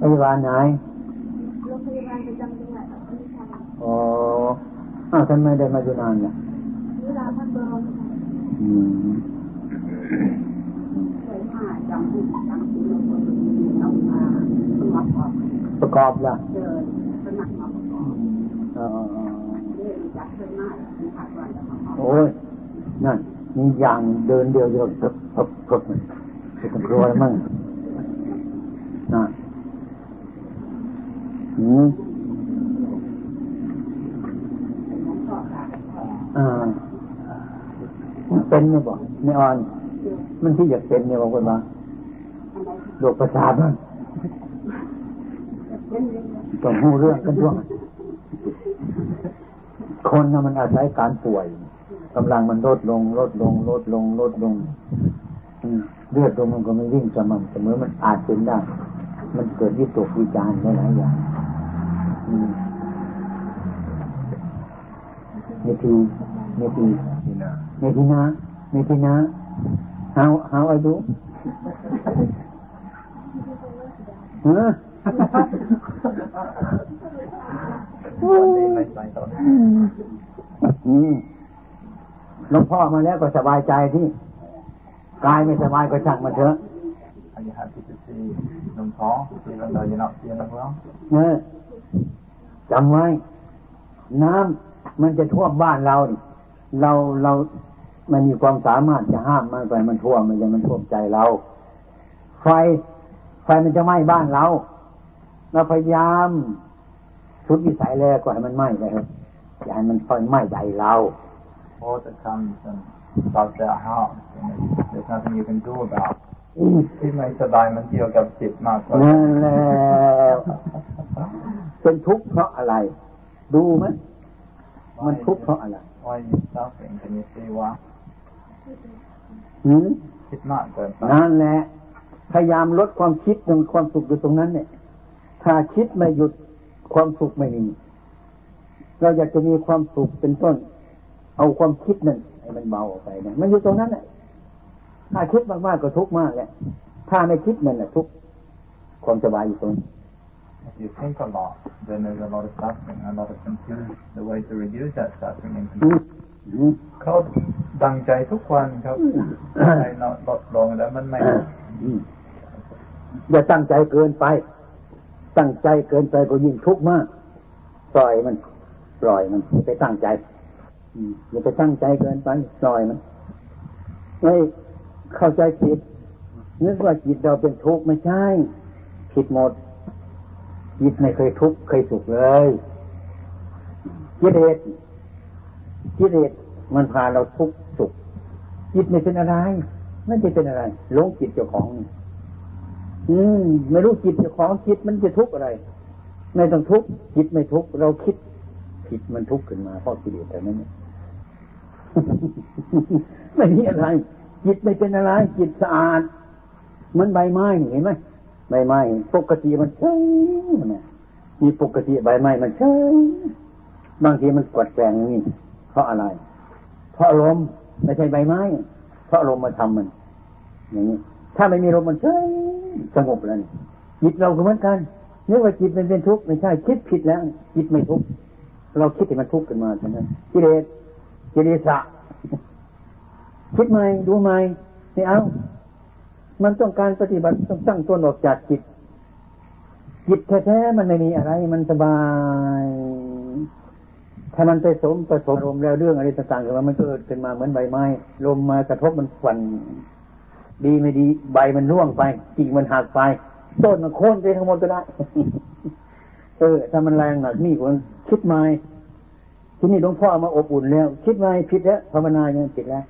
พยาบาลไหนโรงพยาบาลประจำจังหวัดอ๋ออ้าวทำไมได้มาอยู่นานเนี่ยเวลาพักตัวอืมประกอบล่ะ โอ้ยนั่นมีอย่างเดินเดียวเดียวกึบกึบกึบมันจะกลัวมั่งนั่นอืมอ่าเป็นไหมบอกไม่อ่อน มันที่อยากเป็นเนี่ยบอกคนมาโรคประสาทมั้งต้องหูเรื่องกันด้วย คนนะมันอาศัยการป่วยกำลังมันลดลง ลดลง ลดลง ลดลงเลือดลงมันก็ไม่วิ่งสม่ำเสมอมันอาจเป็นได้ มันเกิดวิตกวิจารณ์หลายอย่างเมทีเมทีเมทีนะเมทีนะ how how I do ฮะอื มหลวงพ่อมาแล้วก็สบายใจที่กายไม่สบายก็ช่างมาเถอะ Are you happy to see หลวงพ่อ even though you're not feeling well? เนี่ยจำไว้ น้ำมันจะท่วมบ้านเรา เราเรามันมีความสามารถจะห้ามมันไปมันท่วมมันจะมันท่วมใจเรา ไฟ ไฟมันจะไหม้บ้านเรา เราพยายาม ชุดวิสัยแรกก็ให้มันไหม้ไปครับอย่าให้มันไฟไหม้ใจเรา Water comes and floods their house and there's nothing you can do about ที่ไม่สบายมันเกี่ยวกับจิตมากกว่านั่นแหละเป็นทุกข์เพราะอะไร ดูไหมมันทุกข์เพราะอะไร Why are you suffering can you see why หืมคิดมากเกินไปนั่นแหละพยายามลดความคิดตรงความสุขอยู่ตรงนั้นเนี่ย ถ้าคิดไม่หยุด ความสุขไม่มี เราอยากจะมีความสุขเป็นต้น เอาความคิดนั่นให้มันเบาออกไปนะมันอยู่ตรงนั้นแหละถ้าคิดมากๆก็ทุกข์มากแหละถ้าไม่คิดนั่นแหละทุกข์ความสบายอยู่ตรงนี้ If you think a lot then there's a lot of suffering a lot of confusion the way to reduce that suffering and อืม confusion อืมเขาดังใจทุกวันครับใจนอนลดลงแล้วมันไม่อืมอย่าตั้งใจเกินไป ตั้งใจเกินไปก็ยิ่งทุกข์มากปล่อยมันปล่อยมันอย่าไปตั้งใจอืมอย่าไปตั้งใจเกินไปปล่อยมันไม่เข้าใจผิดนึกว่าจิตเราเป็นทุกข์ไม่ใช่ผิดหมดจิตไม่เคยทุกข์เคยสุขเลยกิเลสกิเลสมันพาเราทุกข์สุขจิตไม่เป็นอะไรไม่ได้เป็นอะไรหลงจิตเจ้าของนี่ อืม ไม่รู้จิตจ้าของจิตมันจะทุกข์อะไร ไม่ต้องทุกข์จิตไม่ทุกข์เราคิดผิดมันทุกข์ขึ้นมาเพราะกิเลสแต่นั้นเนี่ยไม่มีอะไร จิตไม่เป็นอะไร จิตสะอาดเหมือนใบไม้เห็นไหมใบไม้ปกติมันเฉยนะมีปกติใบไม้มันเฉยบางทีมันกดแกงนี่เพราะอะไร เพราะลมไม่ใช่ใบไม้ เพราะลมมาทำมัน อย่างนี้ ถ้าไม่มีลมมันเฉยสงบแล้วนี่จิตเราก็เหมือนกันนึกว่าจิตมันเป็นทุกข์ไม่ใช่คิดผิดแล้วจิตไม่ทุกข์เราคิดให้มันทุกข์ขึ้นมาเท่านั้นกิเลสกิเลสะคิดไหมดูไหมไม่เอา มันต้องการปฏิบัติต้องตั้งต้นออกจากจิต จิตแท้ๆมันไม่มีอะไร มันสบาย ถ้ามันไปสมประสมลมแล้วเรื่องอะไรต่างๆขึ้นมามันเกิดขึ้นมาเหมือนใบไม้ลมมากระทบมันฝัน ดีไม่ดี ใบมันร่วงไปกิ่งมันหักไป ต้นมันโค่นไปทั้งหมดก็ได้เออถ้ามันแรงหนักนี่คนคิดไหมที่นี่หลวงพ่อมาอบอุ่นแล้ว คิดไหมผิดแล้วภาวนายังผิดแล้ว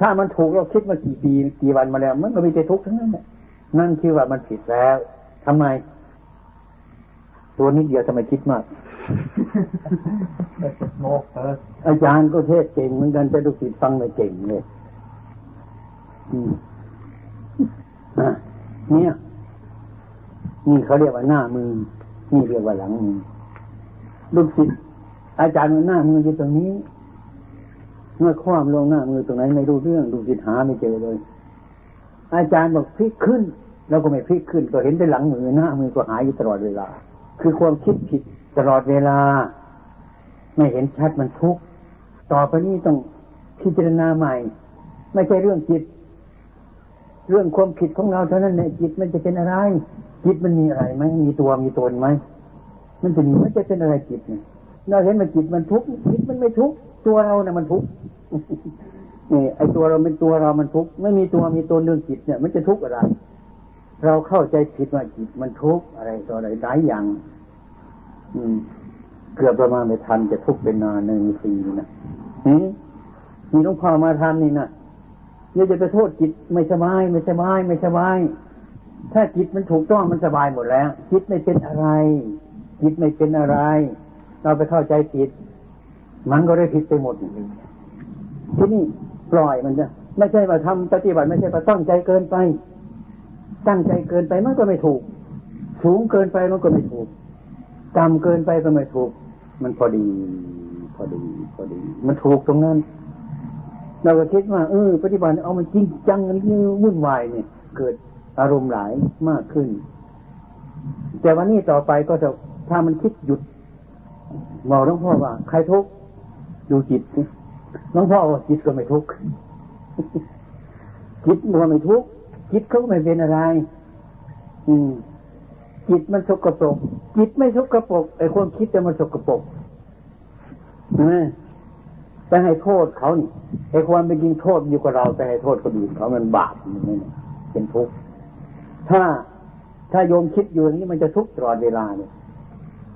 ถ้ามันถูกเราคิดมากี่ปีกี่วันมาแล้ว มันก็มีแต่ทุกข์ทั้งนั้นแหละนั่นคือว่ามันผิดแล้วทำไม ตัวนี้เดียวทำไมคิดมาก Let's just more first อาจารย์ก็เทศเก่งเหมือนกันแต่ลูกศิษย์ฟังไม่เก่งเลยอืมอะ เนี่ยนี่เขาเรียกว่าหน้ามือ นี่เรียกว่าหลังมือลูกศิษย์อาจารย์มันหน้ามืออยู่ตรงนี้ เมื่อความลงหน้ามือตรงไหนไม่รู้เรื่องลูกศิษย์หาไม่เจอเลย อาจารย์บอกพลิกขึ้นเราก็ไม่พลิกขึ้น ก็เห็นแต่หลังมือหน้ามือก็หายอยู่ตลอดเวลา คือความคิดผิดตลอดเวลา ไม่เห็นชัดมันทุกข์ต่อไปนี้ต้องพิจารณาใหม่ ไม่ใช่เรื่องจิต เรื่องความผิดของเราเท่านั้นเนี่ยจิตมันจะเป็นอะไร จิตมันมีอะไรไหมมีตัวมีตนไหมมันจะมีมันจะเป็นอะไรจิตเนี่ยเราเห็นมันจิตมันทุกข์จิตมันไม่ทุกข์ตัวเราเนี่ยมันทุกข์นี่ไอตัวเราเป็นตัวเรามันทุกข์ไม่มีตัวมีตนเรื่องจิตเนี่ย มันจะทุกข์อะไร เราเข้าใจผิดว่าจิตมันทุกข์อะไรต่ออะไรหลายอย่าง อืม เกือบประมาณไม่ทันจะทุกข์เป็นนานหนึ่งสี่นะมีหลวงพ่อมาทำนี่นะ เนี่ยจะไปโทษจิตไม่สบาย ไม่สบาย ไม่สบาย ถ้าจิตมันถูกต้องมันสบายหมดแล้ว จิตไม่เป็นอะไร จิตไม่เป็นอะไร เราไปเข้าใจผิด มันก็ได้ผิดไปหมดที่นี่ปล่อยมันจะไม่ใช่ว่าทำปฏิบัติไม่ใช่ว่าตั้งใจเกินไป ตั้งใจเกินไปมันก็ไม่ถูก สูงเกินไปมันก็ไม่ถูกต่ำเกินไปก็ไม่ถูก มันพอดี พอดี พอดี มันถูกตรงนั้น เราก็คิดว่าเออปฏิบัติเอามันจริงจังนี่วุ่นวายเนี่ย เกิดอารมณ์หลายมากขึ้น แต่วันนี้ต่อไปก็จะถ้ามันคิดหยุดบอกหลวงพ่อว่า ใครทุกข์ดูจิตหลวงพ่อว่าจิตก็ไม่ทุกข์จิตมันไม่ทุกข์จิตเขาไม่เป็นอะไร อืม จิตมันสกปรกจิตไม่สกปรกไอ้คนคิดแต่มันสกปรกนะ แต่ให้โทษเขานี่ไอ้ความเป็นจริงโทษอยู่กับเราแต่ให้โทษคนอื่นเขามันบาปนี่เป็นทุกข์ถ้าถ้าโยมคิดอยู่อย่างนี้มันจะทุกข์ตลอดเวลาเนี่ย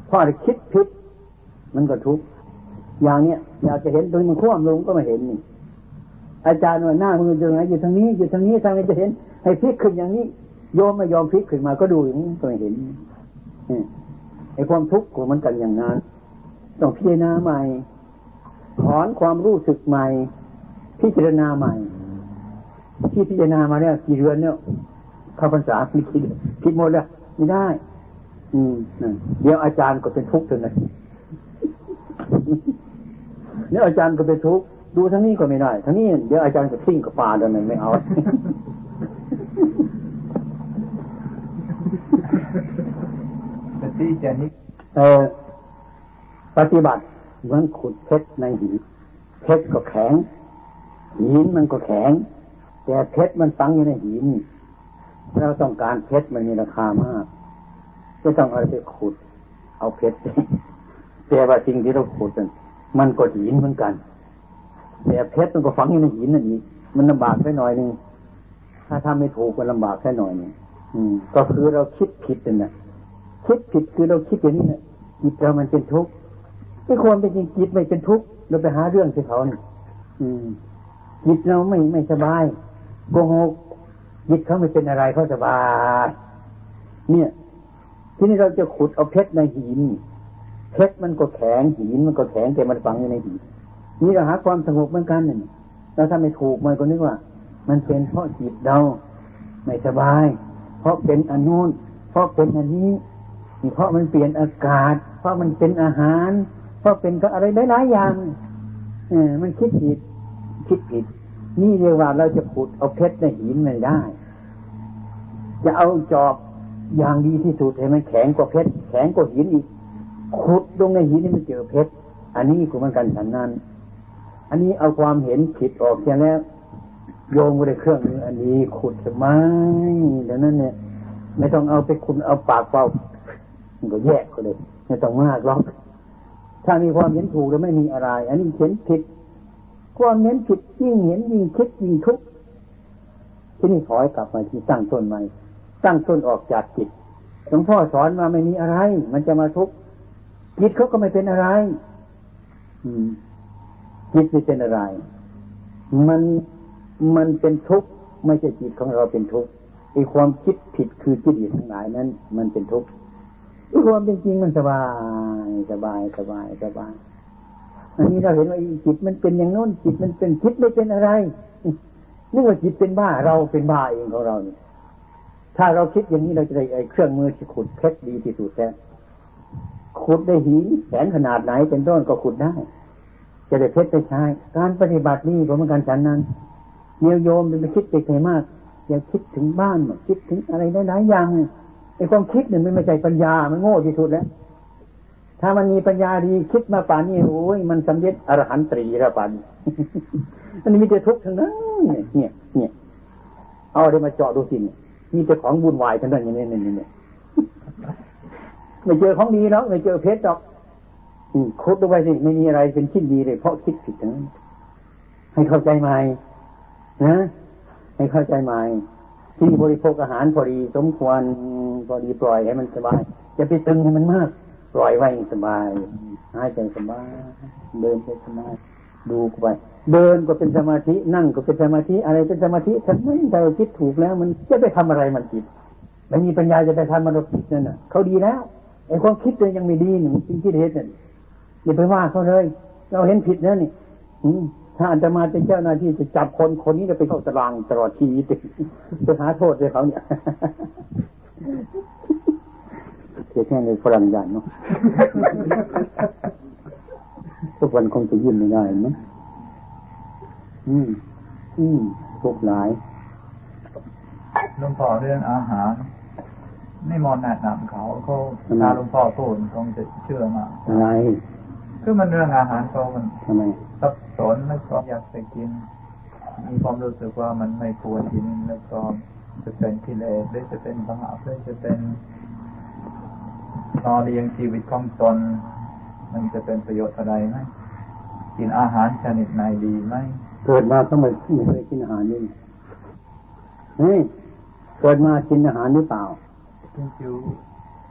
พอคิดผิดมันก็ทุกข์อย่างเนี้ยอยากจะเห็นตรงมันคว่ำลงก็ไม่เห็นนี่อาจารย์ว่าหน้ามืออยู่ไหนอยู่ทางนี้อยู่ทางนี้ทางนี้จะเห็น ให้พลิกขึ้นอย่างนี้ โยมไม่ยอมพลิกขึ้นมาก็ดูอย่างนี้ก็ไม่เห็นไอ้ความทุกข์ของมันกันอย่างนั้นต้องพิจารณาใหม่ ถอนความรู้สึกใหม่ พิจารณาใหม่ ที่พิจารณามาเนี่ยกี่เดือนเนี่ยข้าพรรษาพิคิดคิดหมดแล้วไม่ได้ อืมเดี๋ยวอาจารย์ก็เป็นทุกข์จนเลยเนี่ยอาจารย์ก็เป็นทุกข์ดูทั้งนี้ก็ไม่ได้ทั้งนี้เดี๋ยวอาจารย์ก็ทิ้งกับปลาเดินไม่เอาเออปฏิบัติ เหมือนขุดเพชรในหินเพชรก็แข็ง หินมันก็แข็ง แต่เพชรมันฝังอยู่ในหินเราต้องการเพชรมันมีราคามากจะต้องเอาไปขุด เอาเพชรแต่ว่าสิ่งที่เราขุดนั้นมันก็หินเหมือนกันแต่เพชรมันก็ฝังอยู่ในหินนั่นอีกมันลำบากแค่หน่อยหนึ่งถ้าทำไม่ถูกมันลำบากแค่หน่อยนึงอืมก็คือเราคิดผิดนั่นแหละคิดผิดคือเราคิดอย่างนี้นะจิตเรามันเป็นทุกข์ ไม่ควรเป็นจริงจิตไม่เป็นทุกข์เราไปหาเรื่องที่เขานี่อืมจิตเราไม่ไม่สบายโกหกจิตเขาไม่เป็นอะไรเขาสบายเนี่ย ที่นี่เราจะขุดเอาเพชรในหินเพชรมันก็แข็งหินมันก็แข็งแต่มันฝังอยู่ในหินนี่เราหาความสงบเหมือนกันนี่เราถ้าไม่ถูกมันก็นึกว่า มันเป็นเพราะจิตเราไม่สบาย เพราะเป็นอันนู้นเพราะเป็นอันนี้ เพราะมันเปลี่ยนอากาศ เพราะมันเป็นอาหาร เพราะเป็นก็อะไรหลายๆอย่างเออมันคิดผิด คิดผิด นี่เรียกว่าเราจะขุดเอาเพชรในหินไม่ได้ จะเอาจอบอย่างดีที่สุดให้มันแข็งกว่าเพชรแข็งกว่าหินอีกขุดลงในหินนี่มันเจอเพชรอันนี้ก็เหมือนกันฉันนั้น อันนี้เอาความเห็นผิดออกเสียแล้วโยงไปในเครื่องนึงอันนี้ขุดทำไมดังนั้นเนี่ย ไม่ต้องเอาไปคุณเอาปากเปล่าก็แยกก็เลย ไม่ต้องมากหรอก ถ้ามีความเห็นถูกแล้วไม่มีอะไร อันนี้เห็นผิด ความเห็นผิดยิ่งเห็นยิ่งคิดยิ่งทุกข์ที่นี่ถอยกลับมาที่ตั้งต้นใหม่ ตั้งต้นออกจากจิตหลวงพ่อสอนมาไม่มีอะไร มันจะมาทุกข์จิตเขาก็ไม่เป็นอะไร อืมจิตไม่เป็นอะไร มันมันเป็นทุกข์ไม่ใช่จิตของเราเป็นทุกข์ไอ้ความคิดผิดคือจิตทั้งหลายนั้น มันเป็นทุกข์ความเป็นจริงมันสบาย สบายสบายสบายอันนี้เราเห็นว่าจิตมันเป็นอย่างโน้นจิตมันเป็นคิดไม่เป็นอะไรนึกว่าจิตเป็นบ้าเราเป็นบ้าเองของเราเนี่ยถ้าเราคิดอย่างนี้เราจะได้ไอ้เครื่องมือที่ขุดเพชรดีที่สุดแท้ขุดได้หินแสนขนาดไหนเป็นต้นก็ขุดได้ จะได้เพชรไปใช้ การปฏิบัตินี่ก็เหมือนกันฉันนั้นเยี่ยโยมเป็นไปคิดไปไกลมาก อย่าคิดถึงบ้านคิดถึงอะไรหลายอย่างไอ้ความคิดเนี่ยมันไม่ใช่ปัญญามันโง่ที่สุดแล้ว ถ้ามันมีปัญญาดีคิดมาป่านนี้โอ้ยมันสำเร็จอรหันตรีแล้วป่านมันมีแต่ทุกข์ทั้งนั้นเนี่ยเนี่ยเอาเดี๋ยวมาเจาะดูสิเนี่ยมีแต่ของบุญวายทั้งนั้นอย่างนี้เนี่ยเนี่ยไม่เจอของดีแล้วไม่เจอเพชรหรอกคุดลงไปสิไม่มีอะไรเป็นชิ้นดีเลยเพราะคิดผิดนะให้เข้าใจใหม่นะให้เข้าใจใหม่ที่บริโภคอาหารพอดีสมควรพอดีปล่อยให้มันสบายอย่าไปตึงให้มันมาก ปล่อยไว้สบายหายใจสบายเดินไปสบายดูไปเดินก็เป็นสมาธินั่งก็เป็นสมาธิอะไรเป็นสมาธิฉันไม่ได้คิดถูกแล้ว มันจะไปทำอะไรมันผิดไม่มีปัญญาจะไปทำมันผิดนั่นน่ะเขาดีแล้วไอ้ความคิดเลยยังไม่ดีหนึ่งสิ่งที่เห็นนั่นอย่าไปว่าเขาเลย เราเห็นผิดแล้วนี่ถ้าอันจะมาเป็นเจ้าหน้าที่จะจับคนคนนี้จะไปเข้าตารางตลอดชีวิตไปหาโทษเลยเขาเนี่ย เแค่ในฝรั่งยันเนาะทุกวันคงจะยิ้มไม่ได้ไหมอืม อืมทุกหลายหลวงพ่อเรื่องอาหารไม่มอนแนะนำเขาเขาถ้าหลวงพ่อพูดคงจะเชื่อมาอะไรคือมันเรื่องอาหารเขามันทำไมสับสนแล้วก็อยากไปกิน มีความรู้สึกว่ามันไม่ควรกินแล้วก็จะเป็นกิเลสหรือจะเป็นบาปหรือจะเป็น รอเลี้ยงชีวิตของตน มันจะเป็นประโยชน์อะไรไหมกินอาหารชนิดไหนดีไหมเกิดมาต้องไม่ไม่เคยกินอาหารนี่เฮ้ยเกิดมากินอาหารหรือเปล่า Since you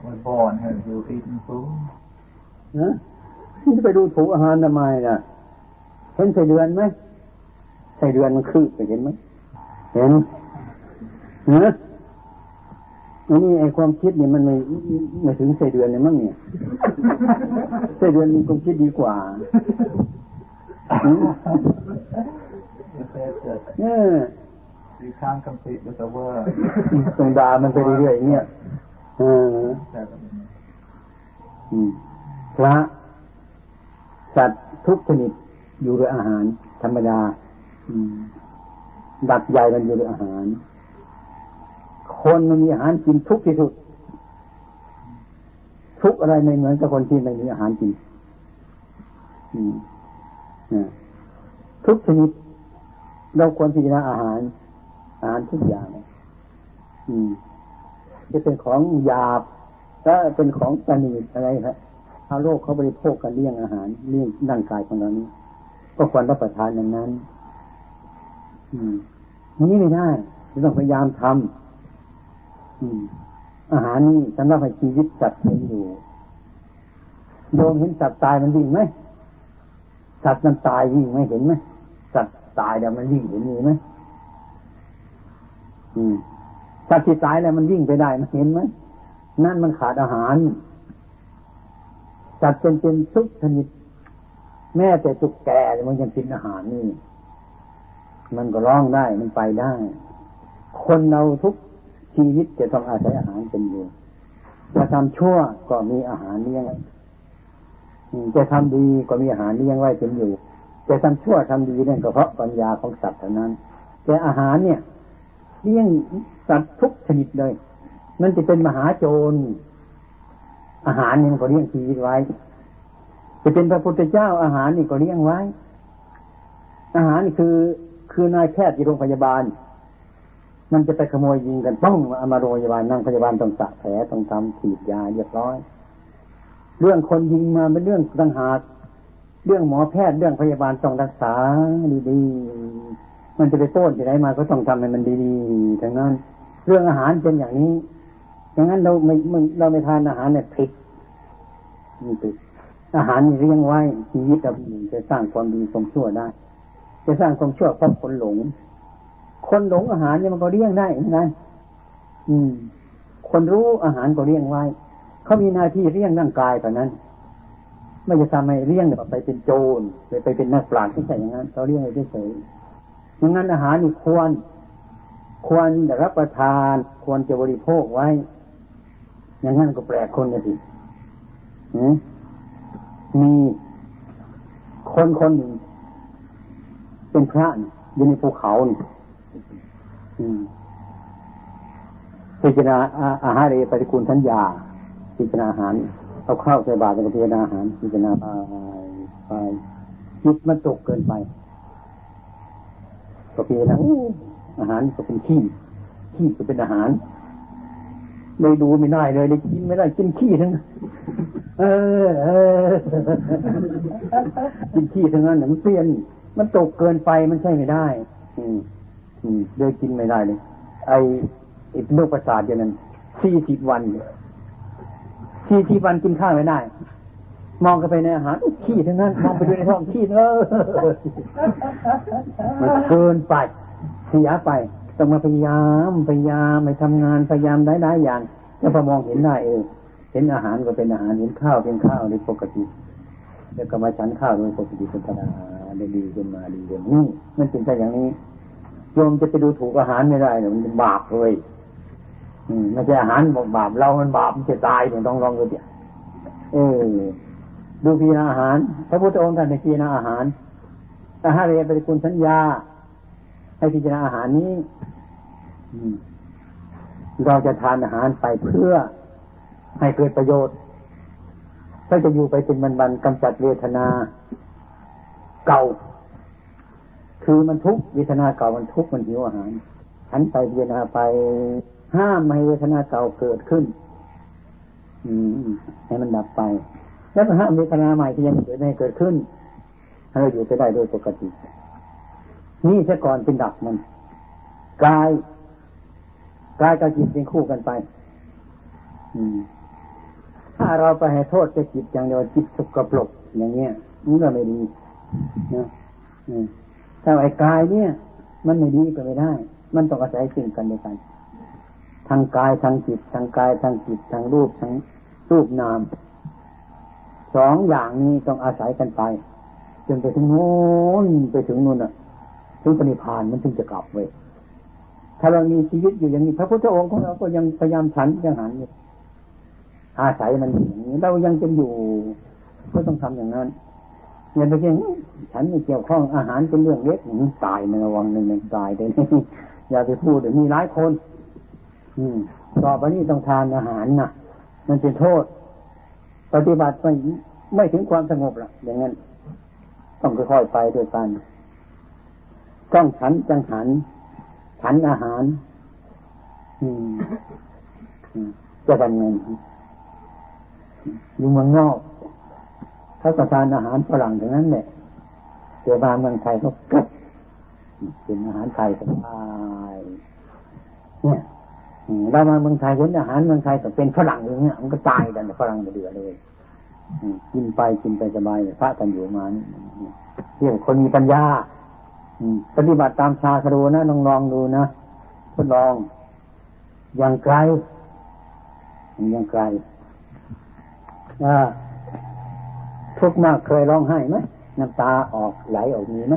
were born have you eaten food นะนี่ไปดูถูกอาหารทำไมล่ะเห็นใส่เดือนไหมใส่เดือนมันคือไปเห็นไหมเห็นนะอั นนี้ไอความคิดเนี่ยมันไม่ไม่ถึงใส่เดือนเลยมั้งเนี่ยใส่เดือนมีความคิดดีกว่าเออ You can't compete with the word ตรงดามันไปเรื่อยๆเนี่ยเออพระสัตว์ทุกชนิดอยู่ด้วยอาหารธรรมดาดักใหญ่มันอยู่ด้วยอาหาร คนมันมีอาหารกินทุกที่สุด ทุกอะไรไม่เหมือนกับคนที่ไม่มีอาหารกินทุกชนิดเราควรพิจารณาอาหาร อาหารทุกอย่างจะเป็นของหยาบถ้าเป็นของประณีตอะไรครับชาวโลกเขาบริโภคกันเลี้ยงอาหารเลี้ยงร่างกายของเรานี้ก็ควรรับประทานอย่างนั้น อืมนี้ไม่ได้ต้องพยายามทำ อาหารนี้สำหรับให้ชีวิตสัตว์เป็นอยู่โยมเห็นสัตว์ตายมันวิ่งไหมสัตว์มันตายวิ่งไหมเห็นไหมสัตว์ตายแล้วมันวิ่งเห็นมีไหมอืมสัตว์ที่ตายแล้วมันวิ่งไปได้มันเห็นไหมนั่นมันขาดอาหารสัตว์เป็นเป็นทุกชนิดแม้แต่ตุกแกมันยังกินอาหารนี่ มันก็ร้องได้มันไปได้ คนเราทุก ชีวิตจะต้องอาศัยอาหารเป็นอยู่จะทำชั่วก็มีอาหารเลี้ยงจะทำดีก็มีอาหารเลี้ยงไว้เป็นอยู่จะทำชั่วทำดีนั่นก็เพราะปัญญาของสัตว์เท่านั้น แต่อาหารเนี่ยเลี้ยงสัตว์ทุกชนิดเลย มันจะเป็นมหาโจร อาหารนี่มันก็เลี้ยงชีวิตไว้ จะเป็นพระพุทธเจ้าอาหารนี่ก็เลี้ยงไว้ อาหารนี่คือคือนายแพทย์ที่โรงพยาบาล มันจะไปขโมยยิงกันต้องเอามาโรงพยาบาลนั่งพยาบาลต้องสะแผลต้องทำฉีดยาเรียบร้อย เรื่องคนยิงมาเป็นเรื่องต่างหากเรื่องหมอแพทย์เรื่องพยาบาลต้องรักษาดีๆมันจะไปโต้นที่ไหนมาก็ต้องทำให้มันดีๆทั้งนั้น เรื่องอาหารเป็นอย่างนี้อย่างนั้นเราไม่เราไม่ทานอาหารเนี่ยผิดนี่ผิดอาหารเลี้ยงไว้ชีวิตเราจะสร้างความดีความชั่วได้ จะสร้างความชั่วเพราะคนหลง คนหลงอาหารเนี่ยมันก็เลี้ยงได้เหมือนกันอืม คนรู้อาหารก็เลี้ยงไว้ เขามีหน้าที่เลี้ยงร่างกายแบบนั้น ไม่จะทำให้เลี้ยงแบบไปเป็นโจรไปไปเป็นนักปราชญ์ที่ใช่อย่างนั้นเขาเลี้ยงไว้เฉยๆอย่างนั้นอาหารนี่ควร ควรจะรับประทาน ควรจะบริโภคไว้ อย่างนั้นก็แปลกคนเลยสิมีคนคนหนึ่งเป็นพระอยู่ในภูเขานี่ พิจารณาอาหารเอปฏิกูลทัญญา พิจารณาอาหารเอาข้าวใส่บาตรเป็นพิจารณาอาหารพิจารณาไปไปจิตมันตกเกินไปก็พิจารณาอาหารก็เป็นขี้ขี้ก็เป็นอาหารเลยดูไม่ได้เลยเลยกินไม่ได้กินขี้ทั้งเออเออกินขี้ทั้งนั้นมันเปลี่ยน มันตกเกินไปมันใช่ไม่ได้ อืม อืมเลยกินไม่ได้เลย ไอไอโรคประสาทอย่างนั้นสี่สิบวันที่ที่วันกินข้าวไม่ได้ มองกันไปในอาหารขี้ทั้งนั้น มองไปดูในท้องขี้เออมันเกินไปเสียไปต้องมาพยายามพยายามไปทำงานพยายามได้ได้อย่างแล้วพอมองเห็นได้เออเห็นอาหารก็เป็นอาหารเห็นข้าวเป็นข้าวในปกติแล้วก็มาฉันข้าวโดยปกติเป็นธรรมดาดีขึ้นมาดีขึ้นนี่มันเป็นแต่อย่างนี้ โยมจะไปดูถูกอาหารไม่ได้เนี่ยมันบาปเลยอืมไม่ใช่อาหารบอกบาปเรามันบาปมันจะตายเนี่ยต้องลองดูเดี๋ยวเออดูพีนาอาหาร พระพุทธองค์ท่านในพีนาอาหารถ้าหาเรียนปฏิคุณสัญญา ให้พิจารณาอาหารนี้เราจะทานอาหารไปเพื่อให้เกิดประโยชน์ถ้าจะอยู่ไปเป็นวันๆกำจัดเวทนา เก่า คือมันทุกเวทนาเก่ามันทุกมันหิวอาหารฉันไปพิจารณาไปห้ามไม่ให้เวทนาเก่าเกิดขึ้น อืมให้มันดับไป แล้วก็ห้ามเวทนาใหม่ที่ยังเกิดให้เกิดขึ้นให้เราอยู่ไปได้โดยปกติ นี่ซะก่อนเป็นดับมันกายกายกับจิตเป็นคู่กันไป อืมถ้าเราไปให้โทษจะจิตอย่างเดียวจิตสกปรกอย่างเงี้ยมันก็ไม่ดีนะอืม ถ้าไอ้กายเนี่ย มันไม่ดีก็ไม่ได้ มันต้องอาศัยสิ่งกันด้วยกัน ทางกายทางจิต ทางกายทางจิตทางรูปทางรูปนามสองอย่างนี้ต้องอาศัยกันไปจนไปถึงโน้นไปถึงนู่นอะถึงปณิพานมันถึงจะกลับเว้ยถ้าเรามีชีวิตอยู่อย่างนี้พระพุทธองค์ของเราก็ยังพยายามฉันยังหันอยู่อาศัยมันอย่างนี้เรายังจะอยู่ก็ต้องทำอย่างนั้น อย่าไปคิดฉันไม่เกี่ยวข้องอาหารเป็นเรื่องเล็กตายในระวังหนึ่งหนึ่งตายเลยอย่าไปพูดเดี๋ยวมีหลายคน อืมต่อไปนี้ต้องทานอาหารนะมันเป็นโทษ ปฏิบัติไม่ไม่ถึงความสงบละอย่างนั้น ต้องค่อยๆไปด้วยกันต้องฉันจังหัน ฉันอาหาร อืมจะเป็นเงินอยู่เมืองนอก เขาประทานอาหารฝรั่งถึงนั้นเนี่ยเจ้าบางเมืองไทยเขาก็เป็นอาหารไทยสบายเนี่ยเรามาเมืองไทยเห็นอาหารเมืองไทยแต่เป็นฝรั่งอย่างเงี้ยมันก็ตายกันฝรั่งเดือดเลยกินไปกินไปสบายพระกันอยู่มานี่เรียกคนมีปัญญาปฏิบัติตามชาครูนะลองลองดูนะทดลอง อย่างไกลอย่างไกล ทุกข์มากเคยร้องไห้ไหมน้ำตาออกไหลออกมีไหม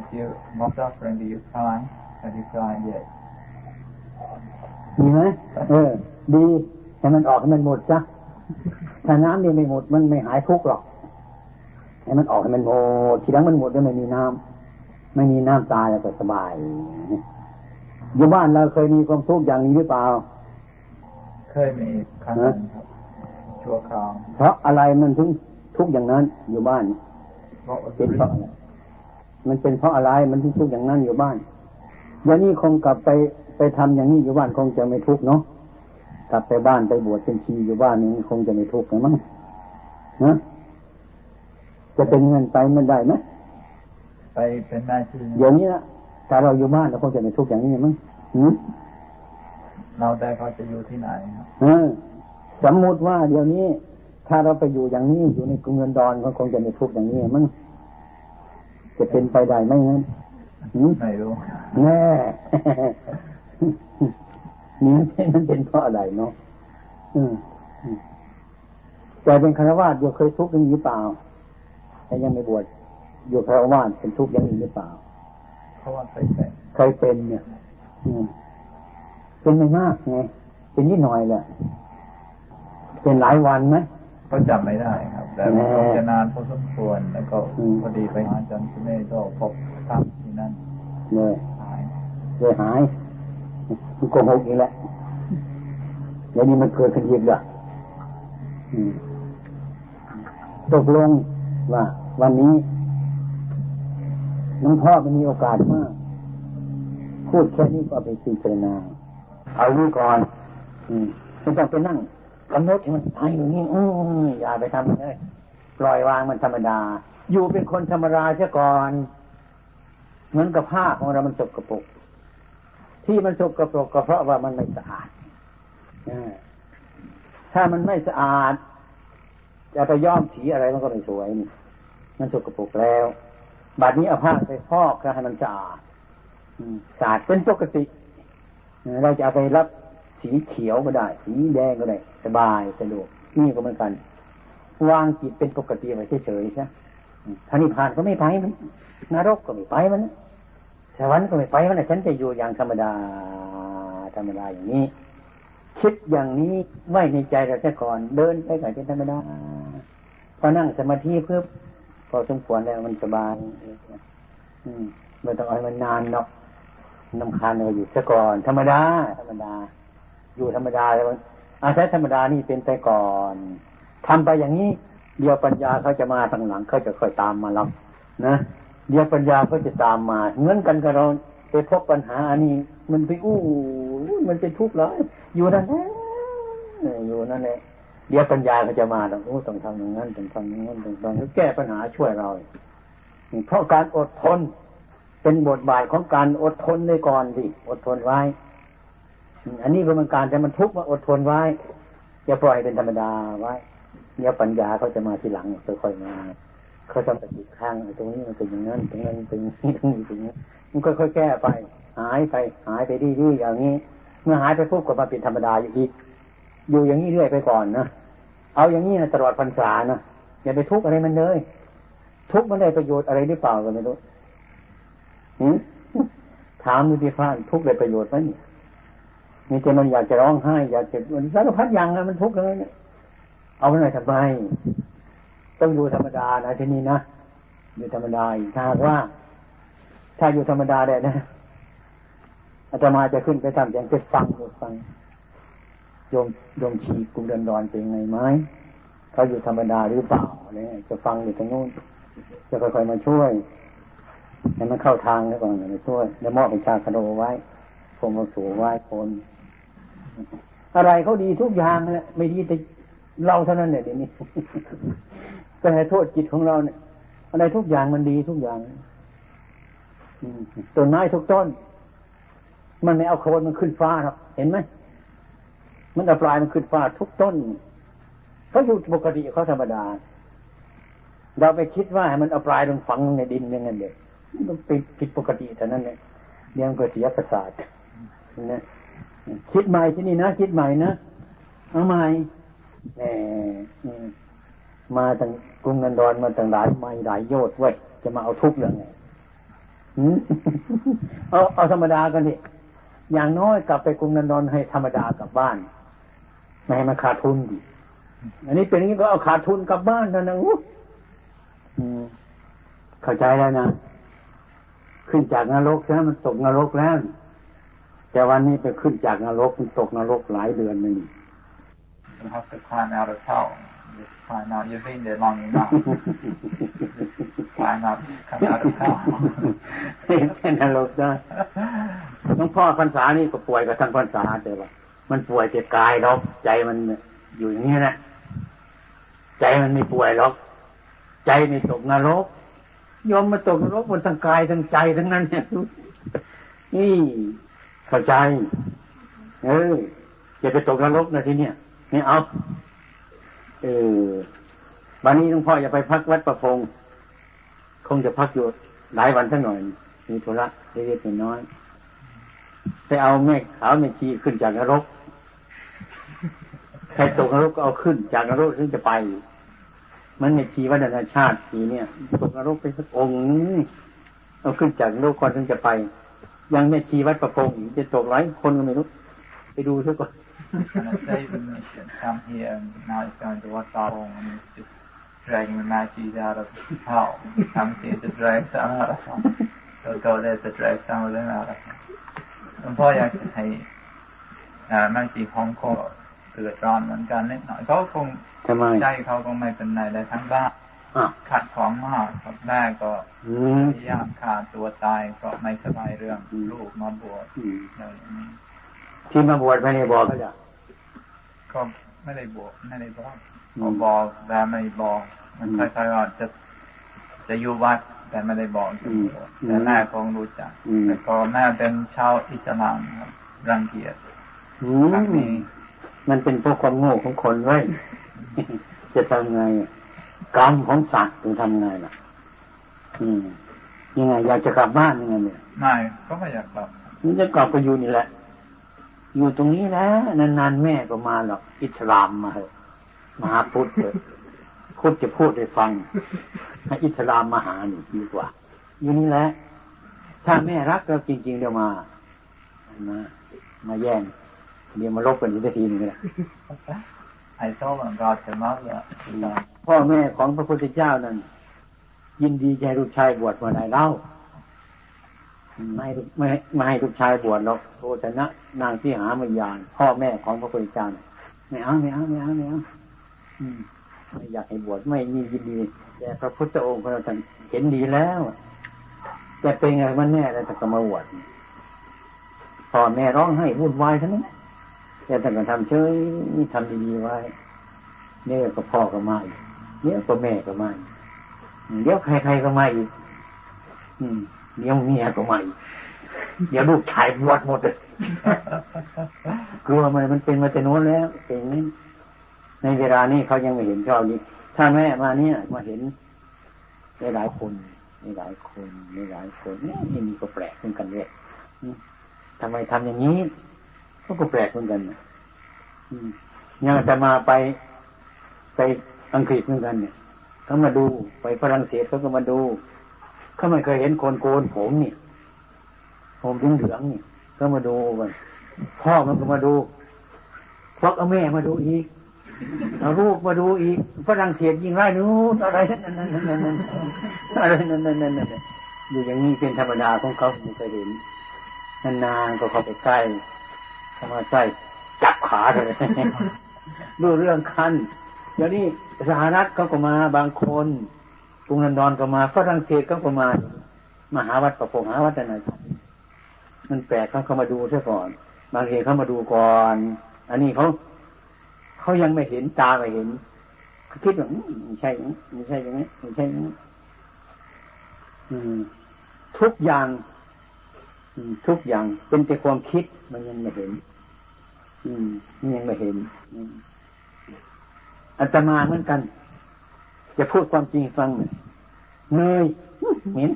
If you not suffering, do you cry? Have you cried yet? มีไหมเออ ดีแต่มันออกให้มันหมดจ้ะถ้าน้ำนี่ไม่หมดมันไม่หายทุกข์หรอกให้มันออกให้มันหมดทีหลังมันหมดแล้วไม่มีน้ำไม่มีน้ำตายแล้วก็สบายอยู่บ้านเราเคยมีความทุกข์อย่างนี้หรือเปล่า เคยมีครั้งนึงครับ ชั่วคราวเพราะอะไรมันถึงทุกอย่างนั้นอยู่บ้านเป็นเพราะอะไรมันเป็นเพราะอะไรมันถึงทุกอย่างนั้นอยู่บ้านวันนี้คงกลับไปไปทำอย่างนี้อยู่บ้านคงจะไม่ทุกเนาะกลับไปบ้านไปบวชเป็นชีอยู่บ้านนี้คงจะไม่ทุกข์มั้งนะจะเป็นเงินไปมันได้ไหมไปเป็นได้ที่อย่างนี้นะแต่เราอยู่บ้านเราคงจะไม่ทุกข์อย่างนี้มั้งเราแต่เขาจะอยู่ที่ไหนครับ สมมุติว่าเดี๋ยวนี้ ถ้าเราไปอยู่อย่างนี้อยู่ในกรุงเงินดอนก็คงจะมีทุกข์อย่างนี้มั้งจะเป็นไปได้ไหมงั้นไม่รู้แน่นี่มันเป็นเพราะอะไรเนาะแต่เป็นคารวะอยู่เคยทุกข์อย่างนี้หรือเปล่าแต่ยังไม่บวชอยู่คารวะเป็นทุกข์อย่างนี้หรือเปล่าเพราะว่าเคยเป็นเคยเป็นเนี่ยเป็นไม่มากไงเป็นนิดหน่อยแหละ เป็นหลายวันไหมก็จำไม่ได้ครับ แต่คงจะนานพอสมควรแล้วก็พอดีไปหาจันทร์เมฆก็พบตั้งที่นั่นเลยหายเลยหายมันโกหกอีกแล้วแล้วนี้มันเกิดขึ้นอีกละตกลงว่า วันนี้น้องพ่อมันมีโอกาสมากพูดแค่นี้ก็ไปพิจารณาเอานี้ก่อน อืมไม่ต้องไปนั่ง กำหนดให้มันไปอยู่นี่อืมอย่าไปทำเลยปล่อยวางมันธรรมดา อยู่เป็นคนธรรมดาเสียก่อน เหมือนกับผ้าของเรามันสกปรกที่มันสกปรกก็เพราะว่ามันไม่สะอาดถ้ามันไม่สะอาดจะไปย้อมสีอะไรมันก็ไม่สวยนี่มันสกปรกแล้วบัดนี้เอาผ้าไปฟอกแล้วให้มันสะอาดสะอาดเป็นปกติเราจะเอาไปรับ สีเขียวก็ได้ สีแดงก็ได้ สบายสะดวกนี่ก็เหมือนกัน วางจิตเป็นปกติไว้เฉยๆใช่ท่านิพานก็ไม่ไปมันนรกก็ไม่ไปมันสวรรค์ก็ไม่ไปมันฉันจะอยู่อย่างธรรมดาธรรมดาอย่างนี้ คิดอย่างนี้ไว้ในใจเราแค่ก่อนเดินไปก่อนเป็นธรรมดาพอนั่งสมาธิเพื่อพอสมควรแล้วมันสบายอืมไม่ต้องเอามันนานเนาะน้ำคานเราอยู่ซะก่อนธรรมดาธรรมดา อยู่ธรรมดาแล้วอาศัยธรรมดานี่เป็นไปก่อนทำไปอย่างนี้ เดียวปัญญาเขาจะมาทางหลังเขาจะค่อยตามมาเรานะเดี๋ยวปัญญาก็จะตามมาเหมือนกันกับเราไปพบปัญหาอันนี้ มันไปอู้มันเป็นทุกข์แล้วอยู่นั่นแหละอยู่นั่นแหละเดี๋ยวปัญญาก็จะมาแล้วโอ้ต้องทำอย่างนั้นต้องทำอย่างนั้นต้องทำเขาแก้ปัญหาช่วยเราเพราะการอดทนเป็นบทบาทของการอดทนในก่อนสิอดทนไว้ อันนี้ก็เป็นการแต่มันทุกข์มาอดทนไว้อย่าปล่อยเป็นธรรมดาไว้เดี๋ยปัญญาเขาจะมาทีหลังค่อยๆมาเขาทำปฏิข้างตรงนี้มันเป็นอย่างนั้นตรงนั้นเป็นอย่างนี้ตรงนี้เป็นอย่างนี้มันค่อยๆแก้ไป หายไป หายไปดีๆอย่างนี้ เมื่อหายไปปุ๊บก็มาเป็นธรรมดาอยู่อีก อยู่อย่างนี้เรื่อยไปก่อนนะเอาอย่างนี้นะตลอดพรรษานะอย่าไปทุกข์อะไรมันเลย ทุกข์มันได้ประโยชน์อะไรหรือเปล่าก็ไม่รู้ถามดูดีฟ้าทุกข์ได้ประโยชน์ไหมเนี่ย มีแต่มันอยากจะร้องไห้อยากจะมันสารพัดอย่างนะมันทุกข์เลยเนี่ยเอาไปหน่อยทำไมต้องอยู่ธรรมดานะที่นี่นะอยู่ธรรมดาถ้าว่า ถ้าอยู่ธรรมดาได้นะอาตมาจะขึ้นไปทำอย่างจะฟังฟังโยมโยมชีกุมเดินดอนเป็นไงไหมเขาอยู่ธรรมดาหรือเปล่าเนี่ยจะฟังอยู่ตรงนู้นจะค่อยๆมาช่วยให้มันเข้าทางแล้วก่อนมาช่วยแล้วมอบเป็นชาคโดไว้พรมสูไว้คน อะไรเขาดีทุกอย่างแหละไม่ดีแต่เราเท่านั้นเนี่ยเดี๋ยวนี้ก็ให้โทษจิตของเราเนี่ย อะไรทุกอย่างมันดีทุกอย่างต้นไม้ทุกต้น มันไม่เอาโคนมันขึ้นฟ้าหรอกเห็นไหมมันเอาปลายมันขึ้นฟ้าทุกต้นเขาอยู่ปกติเขาธรรมดา เราไปคิดว่ามันเอาปลายลงฝังในดินอย่างนั้นเด็กมันเป็นผิดปกติเท่านั้นเนี่ยเลี้ยงก็เสียประสาทนะ คิดใหม่ที่นี่นะคิดใหม่นะเอาใหม่แหมมาตั้งกรุงนันดอนมาตั้งหลายไม่หลายโยชน์เว้ยจะมาเอาทุกข์ยังไงเอาเอาธรรมดากันดิอย่างน้อยกลับไปกรุงนันดอนให้ธรรมดากลับบ้านไม่ให้มันขาดทุนดิอันนี้เป็นอย่างนี้ก็เอาขาดทุนกลับบ้านเท่านั้นเข้าใจแล้วนะขึ้นจากนรกใช่ไหมมันตกนรกแล้ว แต่วันนี้ไปขึ้นจากนรกมันตกนรกหลายเดือนนี่ You have to climb out of hell. Just climb out. You've been there long enough. climb out, come out of hell. เป็นนรกได้หลวงพ่อพรรษานี่ก็ป่วยกับทั้งพรรษาแต่ว่า มันป่วยแต่กายหรอกใจมันอยู่อย่างนี้นะใจมันไม่ป่วยหรอก ใจไม่ตกนรกยอมมาตกนรกบนทั้งกายทั้งใจทั้งนั้นเนี่ยนี่ เข้าใจ เออจะไปตกนรกนะทีเนี้ยนี่เอาเออวันนี้หลวงพ่ออย่าไปพักวัดประพงคงจะพักอยู่หลายวันสักหน่อย มีธุระเล็กๆน้อยไปเอาแม่ขาวแม่ชีขึ้นจากนรกใครตกนรกก็เอาขึ้น จากนรกถึงจะไป มันในชีวัฒนชาติทีเนี่ยตกนรกไปสักองค์นึงเอาขึ้นจากนรกก่อนถึงจะไป ยังแม่ชีวัดประพงจะตกหลายคนก็ไม่รู้ ไปดูซะก่อน and a saving mission come here and now he's going to Wat Darong and he's just dragging the Magis out of hell. He comes here to drag some out of hell. He'll go there to drag some of them out of hell. หลวงพ่ออยากจะให้แม่จีของก็เดือดร้อนเหมือนกันนิดหน่อยเขาคงทำไมใจเขาคงไม่เป็นไรได้ทั้งบ้านอะ ขัดของมากครับแม่ก็อืมพยายามขาดตัวตายก็ไม่สบายเรื่องอืมลูกมาบวชอืมอะไรอย่างนี้ที่มาบวชไม่ได้บอกเขาจะก็ไม่ได้บวชไม่ได้บอกอืมก็บอกแต่ไม่บอก มันอืมคล้ายๆว่าจะจะอยู่วัดแต่ไม่ได้บอกจะบวชอืมแต่แม่คงรู้จักอืมแต่ก็แม่เป็นชาวอิสลามครับรังเกียจอืครั้งมนี้มันเป็นพวกความโง่ของคนไว้จะทำไง กรรมของสัตว์จะทำไงล่ะ อืม ยังไง อยากจะกลับบ้านยังไงเนี่ยไม่ก็ไม่อยากกลับมันจะกลับก็อยู่นี่แหละ อยู่ตรงนี้นะนานๆแม่ก็มาหรอกอิสลามมาเหอะมาหาพุทธเถอะพุทธจะพูดให้ฟังให้อิสลามมาหาหนูดีกว่า อยู่นี่แหละ ถ้าแม่รักเราจริงๆเดี๋ยวมามามาแย่งเดี๋ยวมาลบกันอีกทีหนึ่งเลยไอ้โซ่มัน พ่อแม่ของพระพุทธเจ้านั้นยินดีใจลูกชายบวชมาไหนเล่าไม่ไม่ไม่ให้ลูกชายบวชหรอกโทษนะนางที่หามายาน พ่อแม่ของพระพุทธเจ้าไม่เอาไม่เอาไม่เอาไม่เอาไม่อยากให้บวชไม่มียินดี แต่พระพุทธองค์เราท่านเห็นดีแล้วแต่เป็นไงมันแน่แล้วแต่ก็มาบวชพ่อแม่ร้องให้วุ่นวายทั้งนั้นแต่ท่านก็ทำเฉยทำดีๆไว้เนี่ยก็พ่อก็มาอีก เนี่ยวก็แม่ก็มาเดี๋ยวใครๆก็มาอีกอืมเดี๋ยวเมียก็มาอีกเดี๋ยวลูกชายบวชหมดเลยกลัวมันมันเป็นมาแต่นู้นแล้วเป็นในเวลานี้เขายังไม่เห็นชอบนี้ถ้าแม่มาเนี่ยมาเห็นได้หลายคนได้หลายคนได้หลายคนเนี่ยนี่ก็แปลกเหมือนกันเลยทำไมทำอย่างนี้ก็ก็แปลกเหมือนกันยังจะมาไปไป อังกฤษเหมือนกันเนี่ยเขามาดูไปฝรั่งเศสเขาก็มาดูเขาไม่เคยเห็นคนโกนผมนี่ผมเหลืองนี่ก็มาดูกันพ่อมันก็มาดูพวกเอาแม่มาดูอีกเอาลูกมาดูอีกฝรั่งเศสยิงไล่นู้นอะไรนั่นนั่นนั่นนั่นอะไรนั่นนั่นนั่นนั่นอยู่อย่างนี้เป็นธรรมดาของเขาไม่เคยเห็นนานๆก็เข้าไปใกล้เข้ามาใกล้จับขาเลยดูเรื่องคัน เดี๋ยวนี้สหรัฐเขาก็มาบางคนกรุงลอนดอนก็มาฝรั่งเศสเขาก็มามาหาวัดประพงหาวัดไหนมันแปลกเขาเขามาดูซะก่อน บางทีเขามาดูก่อน อันนี้เขาเขายังไม่เห็นตาไม่เห็นเขาคิดว่าไม่ใช่ไม่ใช่อย่างนี้ไม่ใช่อย่างนี้ทุกอย่างทุกอย่างเป็นแต่ความคิดมันยังไม่เห็น อืมมันยังไม่เห็น อัตมาเหมือนกัน จะพูดความจริงฟังเนยเหม็น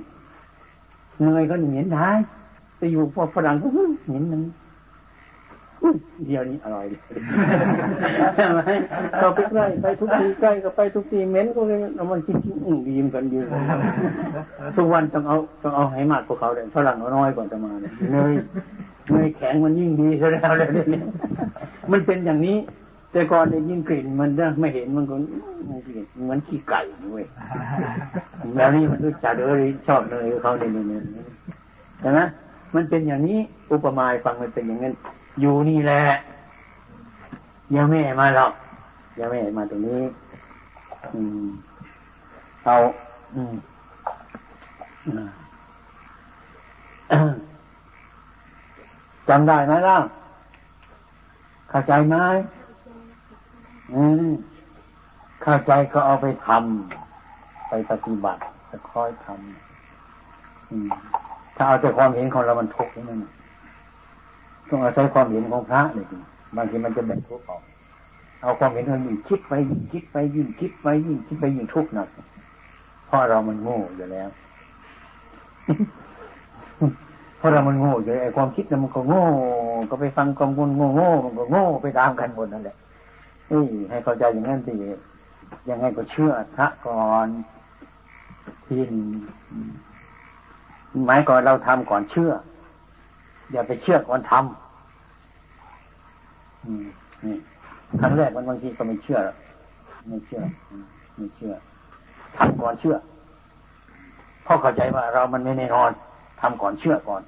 เนยก็เหม็นได้ไปอยู่พวกฝรั่งก็เหม็นนึงเดียวนี้อร่อยใช่ไหมเราไปใกล้ไปทุกทีใกล้ก็ไปทุกทีเหม็นก็เลยเอามันคิดอืมดีมกันอยู่ทุกวันต้องเอาต้องเอาให้มากกว่าเขาเลยฝรั่งเอาน้อยกว่าจะมาเนี่ยเนยเนยแข็งมันยิ่งดีซะแล้วเลยเนี่ยมันเป็นอย่างนี้ แต่ก่อนได้ยินกลิ่นมันไม่เห็นมันก็เหมือนขี้ไก่เว้ยแล้วนี่มันรู้จักเลยชอบเนยเขาเนี่ยเนี่ยใช่ไหมมันเป็นอย่างนี้อุปมาฟังมันเป็นอย่างนั้น อยู่นี่แหละยังไม่มาหรอกยังไม่มาตรงนี้ อืมเอาอืมจำได้ไหมล่ะเข้าใจไหมอืม เข้าใจก็เอาไปทำไปปฏิบัติจะค่อยทำถ้าเอาแต่ความเห็นของเรามันทุกข์นั่นต้องอาศัยความเห็นของพระเลยบางทีมันจะแบ่งทุกข์ออก เอาความเห็นของยิ่งคิดไปยิ่งคิดไปยิ่งคิดไปยิ่งคิดไปยิ่งทุกข์หนักเพราะเรามันโง่อยู่แล้วเพราะเรามันโง่อยู่ไอ้ความคิดนั้นมันก็โง่ ก็ไปฟังความโง่โง่มันก็โง่ไปตามกันหมดนั่นแหละ เฮ้ยให้เข้าใจอย่างนั้นสิยังไงก็เชื่อพระก่อนที่หมายก่อนเราทำก่อนเชื่อ อย่าไปเชื่อก่อนทำนี่ครั้งแรกมันบางทีก็ไม่เชื่อไม่เชื่อไม่เชื่อทำก่อนเชื่อพ่อเข้าใจว่าเรามันไม่แน่นอนทำก่อนเชื่อก่อน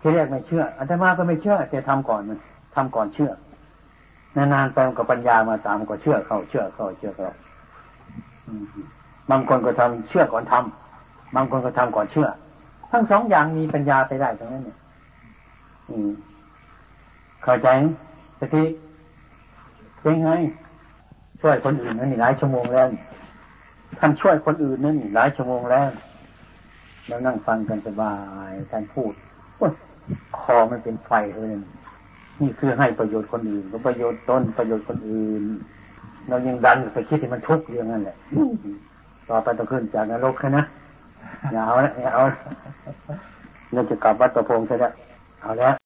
ทีแรกไม่เชื่ออาตมาก็ไม่เชื่อแต่ทำก่อนมันทำก่อนเชื่อ นานๆไปกับปัญญามาตามก็เชื่อเข้าเชื่อเข้าเชื่อเข้าบางคนก็ทำเชื่อก่อนทำบางคนก็ทำก่อนเชื่อ ทั้งสองอย่างมีปัญญาไปได้ตรงนั้นเนี่ยเข้าใจสติเป็นไง ช่วยคนอื่นนั่นนี่หลายชั่วโมงแล้วท่านช่วยคนอื่นนั่นหลายชั่วโมงแล้วแล้วนั่งฟังกันสบายท่านพูดคอมันเป็นไฟเลย นี่คือให้ประโยชน์คนอื่นก็ประโยชน์ตนประโยชน์คนอื่น เรายังดันไปคิดที่มันทุกข์เรื่องนั้นแหละต่อไปต้องขึ้นจากนรกนะอย่าเอาละอย่าเอาเราจะกลับวัดตะพงใช่ไหมเอาแล้ว